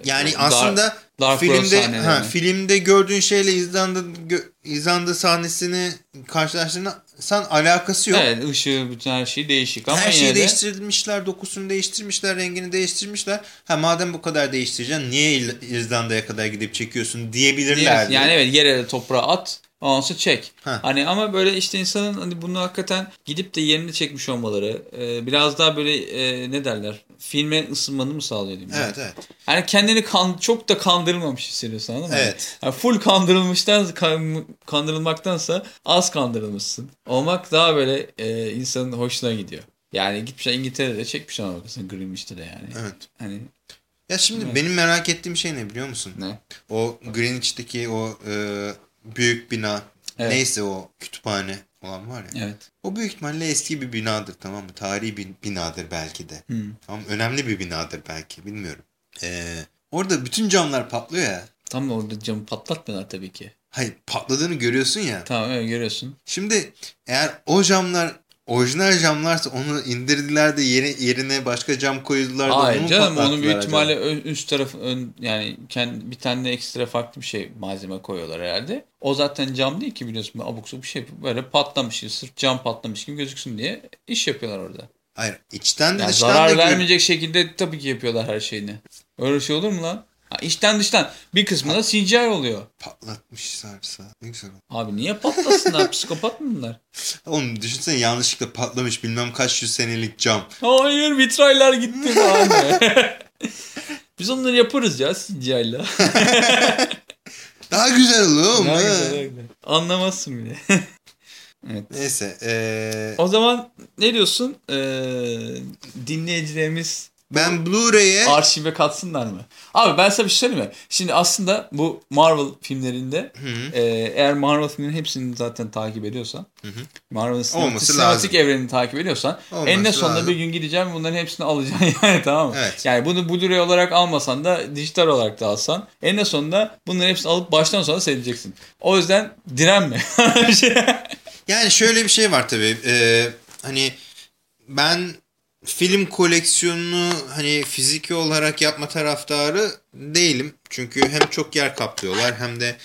Yani Dark- aslında Dark filmde ha, filmde gördüğün şeyle İzlanda gö- İzlanda sahnesini karşılaştırırsan alakası yok. Evet ışığı bütün her şey değişik ama Her şeyi de değiştirmişler, dokusunu değiştirmişler, rengini değiştirmişler. Ha madem bu kadar değiştireceksin niye İzlanda'ya kadar gidip çekiyorsun diyebilirlerdi. yani evet yere toprağa at ondan sonra çek. Ha. Hani ama böyle işte insanın hani bunu hakikaten gidip de yerine çekmiş olmaları e, biraz daha böyle e, ne derler filme ısınmanı mı sağlıyor diyeyim. Evet evet. Yani kendini kan, çok da kandırılmamış hissediyorsun anladın mı? Evet. Yani full kandırılmıştan kan- kandırılmaktansa az kandırılmışsın. Olmak daha böyle e, insanın hoşuna gidiyor. Yani gitmişler İngiltere'de çekmişler ama bakasın Greenwich'te de yani. Evet. Hani Ya şimdi Evet. benim merak ettiğim şey ne biliyor musun? ne? O Greenwich'teki o e, büyük bina Evet. neyse o kütüphane olan var ya. Evet. O büyük ihtimalle eski bir binadır tamam mı? Tarihi bir binadır belki de. Hmm. Tamam önemli bir binadır belki bilmiyorum. Ee, orada bütün camlar patlıyor ya. Tam da orada camı patlatmıyorlar tabii ki. Hayır patladığını görüyorsun ya. Tamam öyle görüyorsun. Şimdi eğer o camlar orijinal camlarsa onu indirdiler de yeri, yerine başka cam koydular da onu Hayır mu canım onun büyük ihtimalle üst tarafı ön, yani kendi, bir tane de ekstra farklı bir şey malzeme koyuyorlar herhalde. O zaten cam değil ki biliyorsun abuk bir şey böyle patlamış sırf cam patlamış gibi gözüksün diye iş yapıyorlar orada. Hayır içten Yani dıştan da zarar gör- vermeyecek şekilde tabii ki yapıyorlar her şeyini. Öyle şey olur mu lan? İçten dıştan bir kısmı da CGI oluyor. patlatmışlarsa ne güzel oldu. Abi niye patlasınlar? [LAUGHS] Psikopat mı bunlar? Oğlum düşünsene yanlışlıkla patlamış bilmem kaç yüz senelik cam. Hayır vitraylar gitti falan. [LAUGHS] Biz onları yaparız ya CGI ile. [LAUGHS] Daha güzel oğlum. Daha ha. güzel, daha güzel. Anlamazsın bile. Neyse. ee, o zaman ne diyorsun? Ee, dinleyicilerimiz ben Blu-ray'e arşive katsınlar mı? Abi ben sana bir şey söyleyeyim mi? Şimdi aslında bu Marvel filmlerinde e, eğer Marvel filmlerinin hepsini zaten takip ediyorsan Marvel'ın sinematik, evrenini takip ediyorsan Olması eninde sonunda lazım. bir gün gideceğim bunların hepsini alacaksın [LAUGHS] yani tamam mı? Evet. Yani bunu Blu-ray olarak almasan da dijital olarak da alsan eninde sonunda bunların hepsini alıp baştan sona seyredeceksin. O yüzden direnme. [LAUGHS] Yani şöyle bir şey var tabii. Ee, hani ben film koleksiyonunu hani fiziki olarak yapma taraftarı değilim. Çünkü hem çok yer kaplıyorlar hem de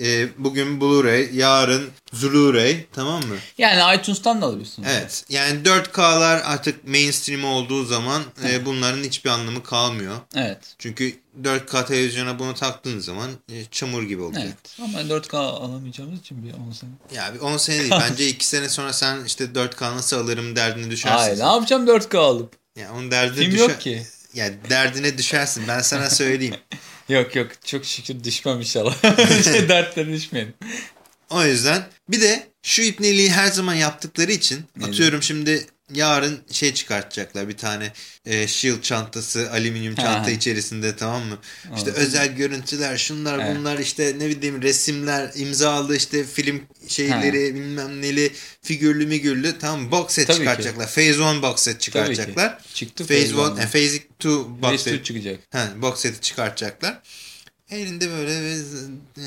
e, bugün Blu-ray, yarın Zulu-ray tamam mı? Yani iTunes'tan da alabilirsin. Evet. Yani 4K'lar artık mainstream olduğu zaman e, bunların hiçbir anlamı kalmıyor. Evet. Çünkü 4K televizyona bunu taktığın zaman e, çamur gibi olacak. Evet. Ama 4K alamayacağımız için bir 10 sene. Ya bir 10 sene değil. [LAUGHS] Bence 2 sene sonra sen işte 4K nasıl alırım derdine düşersin. Hayır ne yapacağım 4K alıp? Ya onun derdine Film düşer... yok ki. Ya derdine düşersin. Ben sana söyleyeyim. [LAUGHS] Yok yok çok şükür düşmem inşallah. [LAUGHS] şey, dertlere düşmeyelim. O yüzden bir de şu ipneliği her zaman yaptıkları için atıyorum şimdi yarın şey çıkartacaklar bir tane e, shield çantası alüminyum çanta Ha. içerisinde tamam mı? İşte Anladım. özel görüntüler şunlar Evet. bunlar işte ne bileyim resimler imzalı işte film şeyleri bilmem neli figürlü migürlü tamam box set Tabii ki. çıkartacaklar. Phase 1 box set çıkartacaklar. Çıktı Phase 1 Phase one'dan. and Phase 2 box set 2 çıkacak. Ha, box seti çıkartacaklar. Elinde böyle bir, e,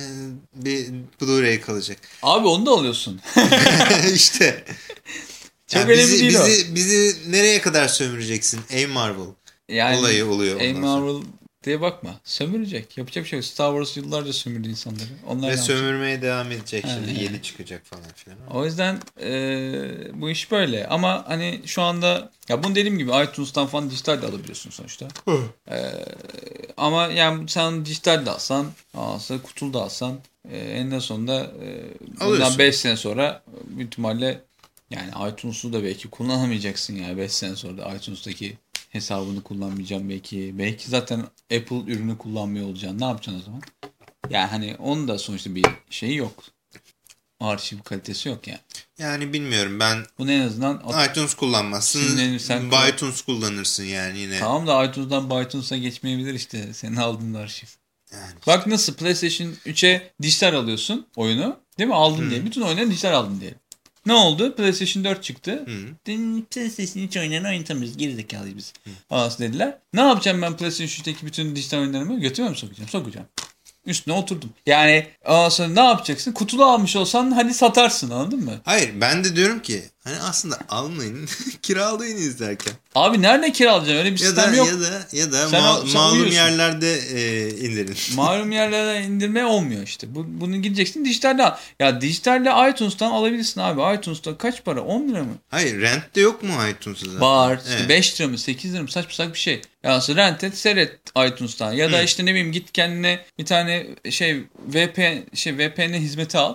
bir Blu-ray kalacak. Abi onu da alıyorsun. [LAUGHS] işte. [LAUGHS] Çok Ya önemli bizi, değil o. bizi, bizi nereye kadar sömüreceksin? Ey Marvel. Yani Olayı oluyor A ondan sonra. Marvel diye bakma. Sömürecek. Yapacak bir şey yok. Star Wars yıllarca sömürdü insanları. Onlar Ve sömürmeye devam edecek şimdi. Ha. Yeni çıkacak falan filan. O yüzden e, bu iş böyle. Ama hani şu anda ya bunu dediğim gibi iTunes'tan falan dijital de alabiliyorsun sonuçta. E, ama yani sen dijital de alsan, alsa kutulu da alsan e, eninde sonunda e, bundan Alıyorsun. 5 sene sonra büyük ihtimalle yani iTunes'u da belki kullanamayacaksın yani 5 sene sonra da iTunes'taki hesabını kullanmayacağım belki. Belki zaten Apple ürünü kullanmıyor olacaksın. Ne yapacaksın o zaman? Yani hani onun da sonuçta bir şeyi yok. Arşiv kalitesi yok yani. Yani bilmiyorum ben Bunu en azından iTunes kullanmazsın. Sen iTunes kullanırsın yani yine. tamam da iTunes'dan iTunes'a geçmeyebilir işte senin aldığın arşiv. Yani. Bak nasıl PlayStation 3'e dijital alıyorsun oyunu. Değil mi? Aldın diye. Bütün oyunları dijital aldın diye. Ne oldu? PlayStation 4 çıktı. Dedim, PlayStation 3 oyunlarını oynatamıyoruz. Gerizekalıyız biz. Anası dediler. Ne yapacağım ben PlayStation 3'teki bütün dijital oyunlarımı? Götüme mi sokacağım? Sokacağım. Üstüne oturdum. Yani ondan sonra ne yapacaksın? Kutulu almış olsan hadi satarsın anladın mı? Hayır ben de diyorum ki hani aslında almayın [LAUGHS] kiralayın izlerken. Abi nerede kiralayacaksın? Öyle bir Ya sistem da, yok. ya da ya da Sen ma- sen malum uyuyorsun. yerlerde e, indirin. [LAUGHS] Malum yerlere indirme olmuyor işte. Bu, bunu gideceksin dijitalde al. Ya dijitalde iTunes'tan alabilirsin abi. iTunes'ta kaç para? 10 lira mı? Hayır rent de yok mu iTunes'da zaten? Var. İşte Evet. 5 lira mı 8 lira mı saçma sapan bir şey. Ya aslında rent et seyret iTunes'tan. Ya da Hı. işte ne bileyim git kendine bir tane şey VPN şey VPN hizmeti al.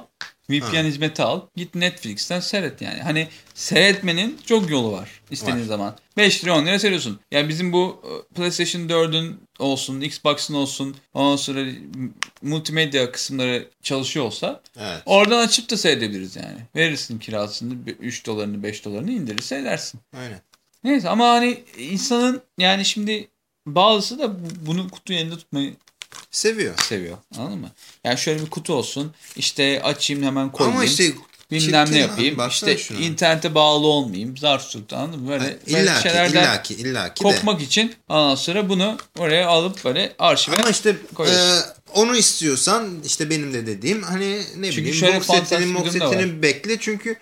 VPN Ha. hizmeti al. Git Netflix'ten seyret yani. Hani seyretmenin çok yolu var istediğin Var. zaman. 5 lira 10 lira seyrediyorsun. Yani bizim bu e, PlayStation 4'ün olsun, Xbox'ın olsun, ondan sonra multimedya kısımları çalışıyor olsa Evet. oradan açıp da seyredebiliriz yani. Verirsin kirasını 3 dolarını 5 dolarını indirir seyredersin. Aynen. Neyse ama hani insanın yani şimdi bazısı da bu- bunu kutu elinde tutmayı Seviyor. seviyor. Anladın mı? Yani şöyle bir kutu olsun. işte açayım hemen koyayım. Ama işte bilmem ne yapayım. işte şuna. internete bağlı olmayayım. Zar tut anladın mı? Böyle, Ha, böyle illaki, şeylerden illaki, illaki de. kopmak için ondan sonra bunu oraya alıp böyle arşive Ama işte koyuyorsun. e, onu istiyorsan işte benim de dediğim hani ne Çünkü bileyim box setini box setini bekle çünkü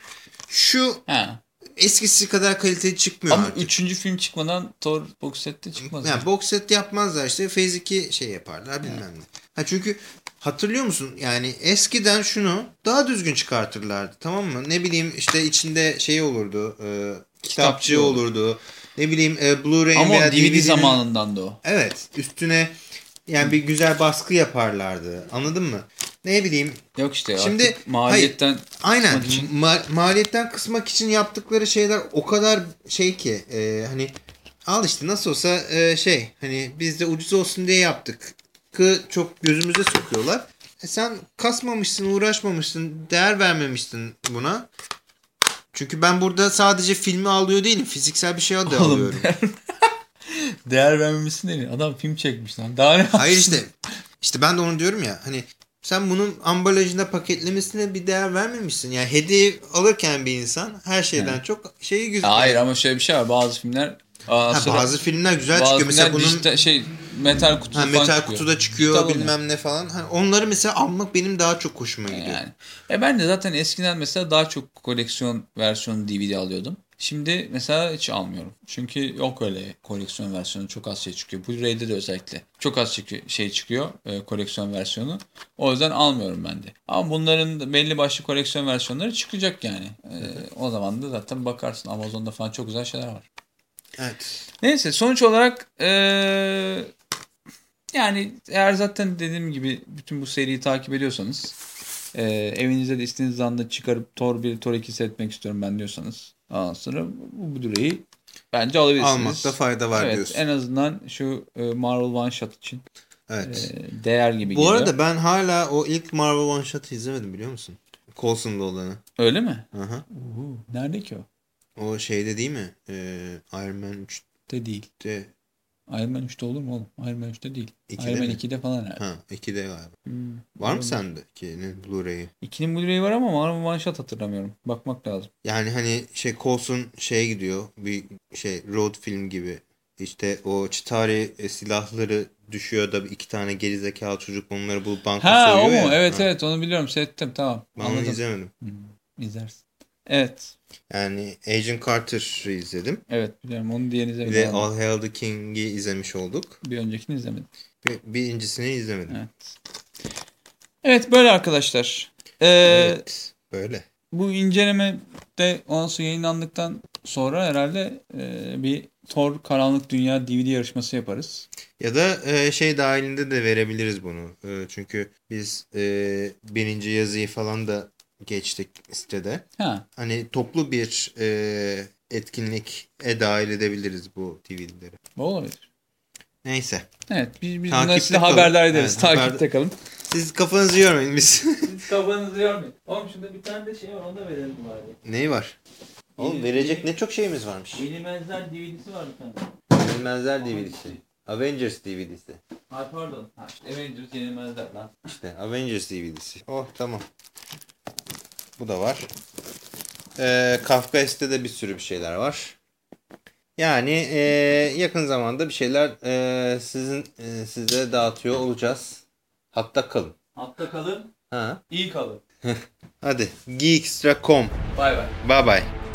şu ha. Eskisi kadar kaliteli çıkmıyor Ama artık. üçüncü film çıkmadan Thor box sette çıkmaz. Yani box set yapmazlar işte Phase 2 şey yaparlar bilmem ne. Ha çünkü hatırlıyor musun yani eskiden şunu daha düzgün çıkartırlardı tamam mı? Ne bileyim işte içinde şey olurdu e, kitapçı Kitapçı olur. olurdu. Ne bileyim e, Blu-ray veya DVD DVD'nin zamanından da o. Evet üstüne yani bir güzel baskı yaparlardı anladın mı? Ne bileyim Yok işte Şimdi- maliyetten Aynen. kısmak için- Ma- maliyetten kısmak için yaptıkları şeyler o kadar şey ki e, hani al işte nasıl olsa e, şey hani biz de ucuz olsun diye yaptık. Kı çok gözümüze sokuyorlar. E sen kasmamışsın, uğraşmamışsın, değer vermemişsin buna. Çünkü ben burada sadece filmi alıyor değilim. Fiziksel bir şey de alıyorum. [LAUGHS] Değer vermemişsin değil. Adam film çekmiş lan. Daha ne Hayır işte işte ben de onu diyorum ya hani sen bunun ambalajında paketlemesine bir değer vermemişsin. Yani hediye alırken bir insan her şeyden çok şeyi güzel. Hayır ama şöyle bir şey var. Bazı filmler aa, Ha, sonra- bazı filmler güzel bazı çıkıyor. Mesela bunun dijital- şey metal kutuda ha, metal çıkıyor. kutuda çıkıyor Dijital bilmem ne falan. Hani onları mesela almak benim daha çok hoşuma gidiyor. Yani. E ben de zaten eskiden mesela daha çok koleksiyon versiyonu DVD alıyordum. Şimdi mesela hiç almıyorum. Çünkü yok öyle koleksiyon versiyonu. Çok az şey çıkıyor. Blu-ray'de de özellikle. Çok az şey çıkıyor e, koleksiyon versiyonu. O yüzden almıyorum ben de. Ama bunların belli başlı koleksiyon versiyonları çıkacak yani. E, o zaman da zaten bakarsın. Amazon'da falan çok güzel şeyler var. Evet. Neyse sonuç olarak e, yani eğer zaten dediğim gibi bütün bu seriyi takip ediyorsanız e, evinizde de istediğiniz anda çıkarıp Thor 1, Thor 2 seyretmek istiyorum ben diyorsanız ondan sonra bu Blu-ray'i bence alabilirsiniz. Almakta fayda var evet, diyorsun. En azından şu e, Marvel One Shot için Evet. e, değer gibi Bu geliyor. arada ben hala o ilk Marvel One Shot'ı izlemedim biliyor musun? Coulson'da olanı. Öyle mi? Aha. Uhu, nerede ki o? O şeyde değil mi? Ee, Iron Man 3'te. De değil. Iron Man 3'te olur mu oğlum? Iron Man 3'te değil. İkide Iron Man mi? 2'de falan herhalde. Ha 2'de galiba. Hmm. Var mı sende ikinin Blu-ray'i? 2'nin Blu-ray'i var ama Marvel One Shot hatırlamıyorum. Bakmak lazım. Yani hani şey Coulson şeye gidiyor. Bir şey road film gibi. İşte o Chitari e, silahları düşüyor da iki tane gerizekalı çocuk onları bulup banka Ha o mu? ya. Evet Ha. evet onu biliyorum. Seyrettim tamam. Ben onu Anladım. izlemedim. Hmm, izlersin. Evet. Yani Agent Carter'ı izledim. Evet biliyorum. Onu diğerini izlemedim. All Hail the King'i izlemiş olduk. Bir öncekini izlemedim. Bir, birincisini izlemedim. Evet. Evet böyle arkadaşlar. Ee, Evet. Böyle. Bu inceleme de ondan sonra yayınlandıktan sonra herhalde e, bir Thor Karanlık Dünya DVD yarışması yaparız. Ya da e, şey dahilinde de verebiliriz bunu. E, çünkü biz e, birinci yazıyı falan da geçtik sitede. Ha Hani toplu bir e, etkinlik e dahil edebiliriz bu DVD'leri. bu olabilir. Neyse. Evet biz, biz bunları size haberdar ederiz. Evet, Takipte haberde- kalın. Siz kafanızı yormayın biz. [LAUGHS] Siz kafanızı yormayın. Oğlum şurada bir tane de şey var onu da verelim bari. Neyi var? Oğlum Yeni- verecek ne çok şeyimiz varmış. Yenilmezler DVD'si var bir tane. Yenilmezler DVD'si. Avengers DVD'si. Ha pardon. Ha, işte Avengers Yenilmezler lan. İşte Avengers DVD'si. Oh tamam. Bu da var. Ee, Kafka S'te de bir sürü bir şeyler var. Yani ee, yakın zamanda bir şeyler ee, sizin ee, size dağıtıyor olacağız. Hatta kalın. Hatta kalın, Ha. iyi kalın. [LAUGHS] Hadi geekstra.com. Bay bay. Bye bye.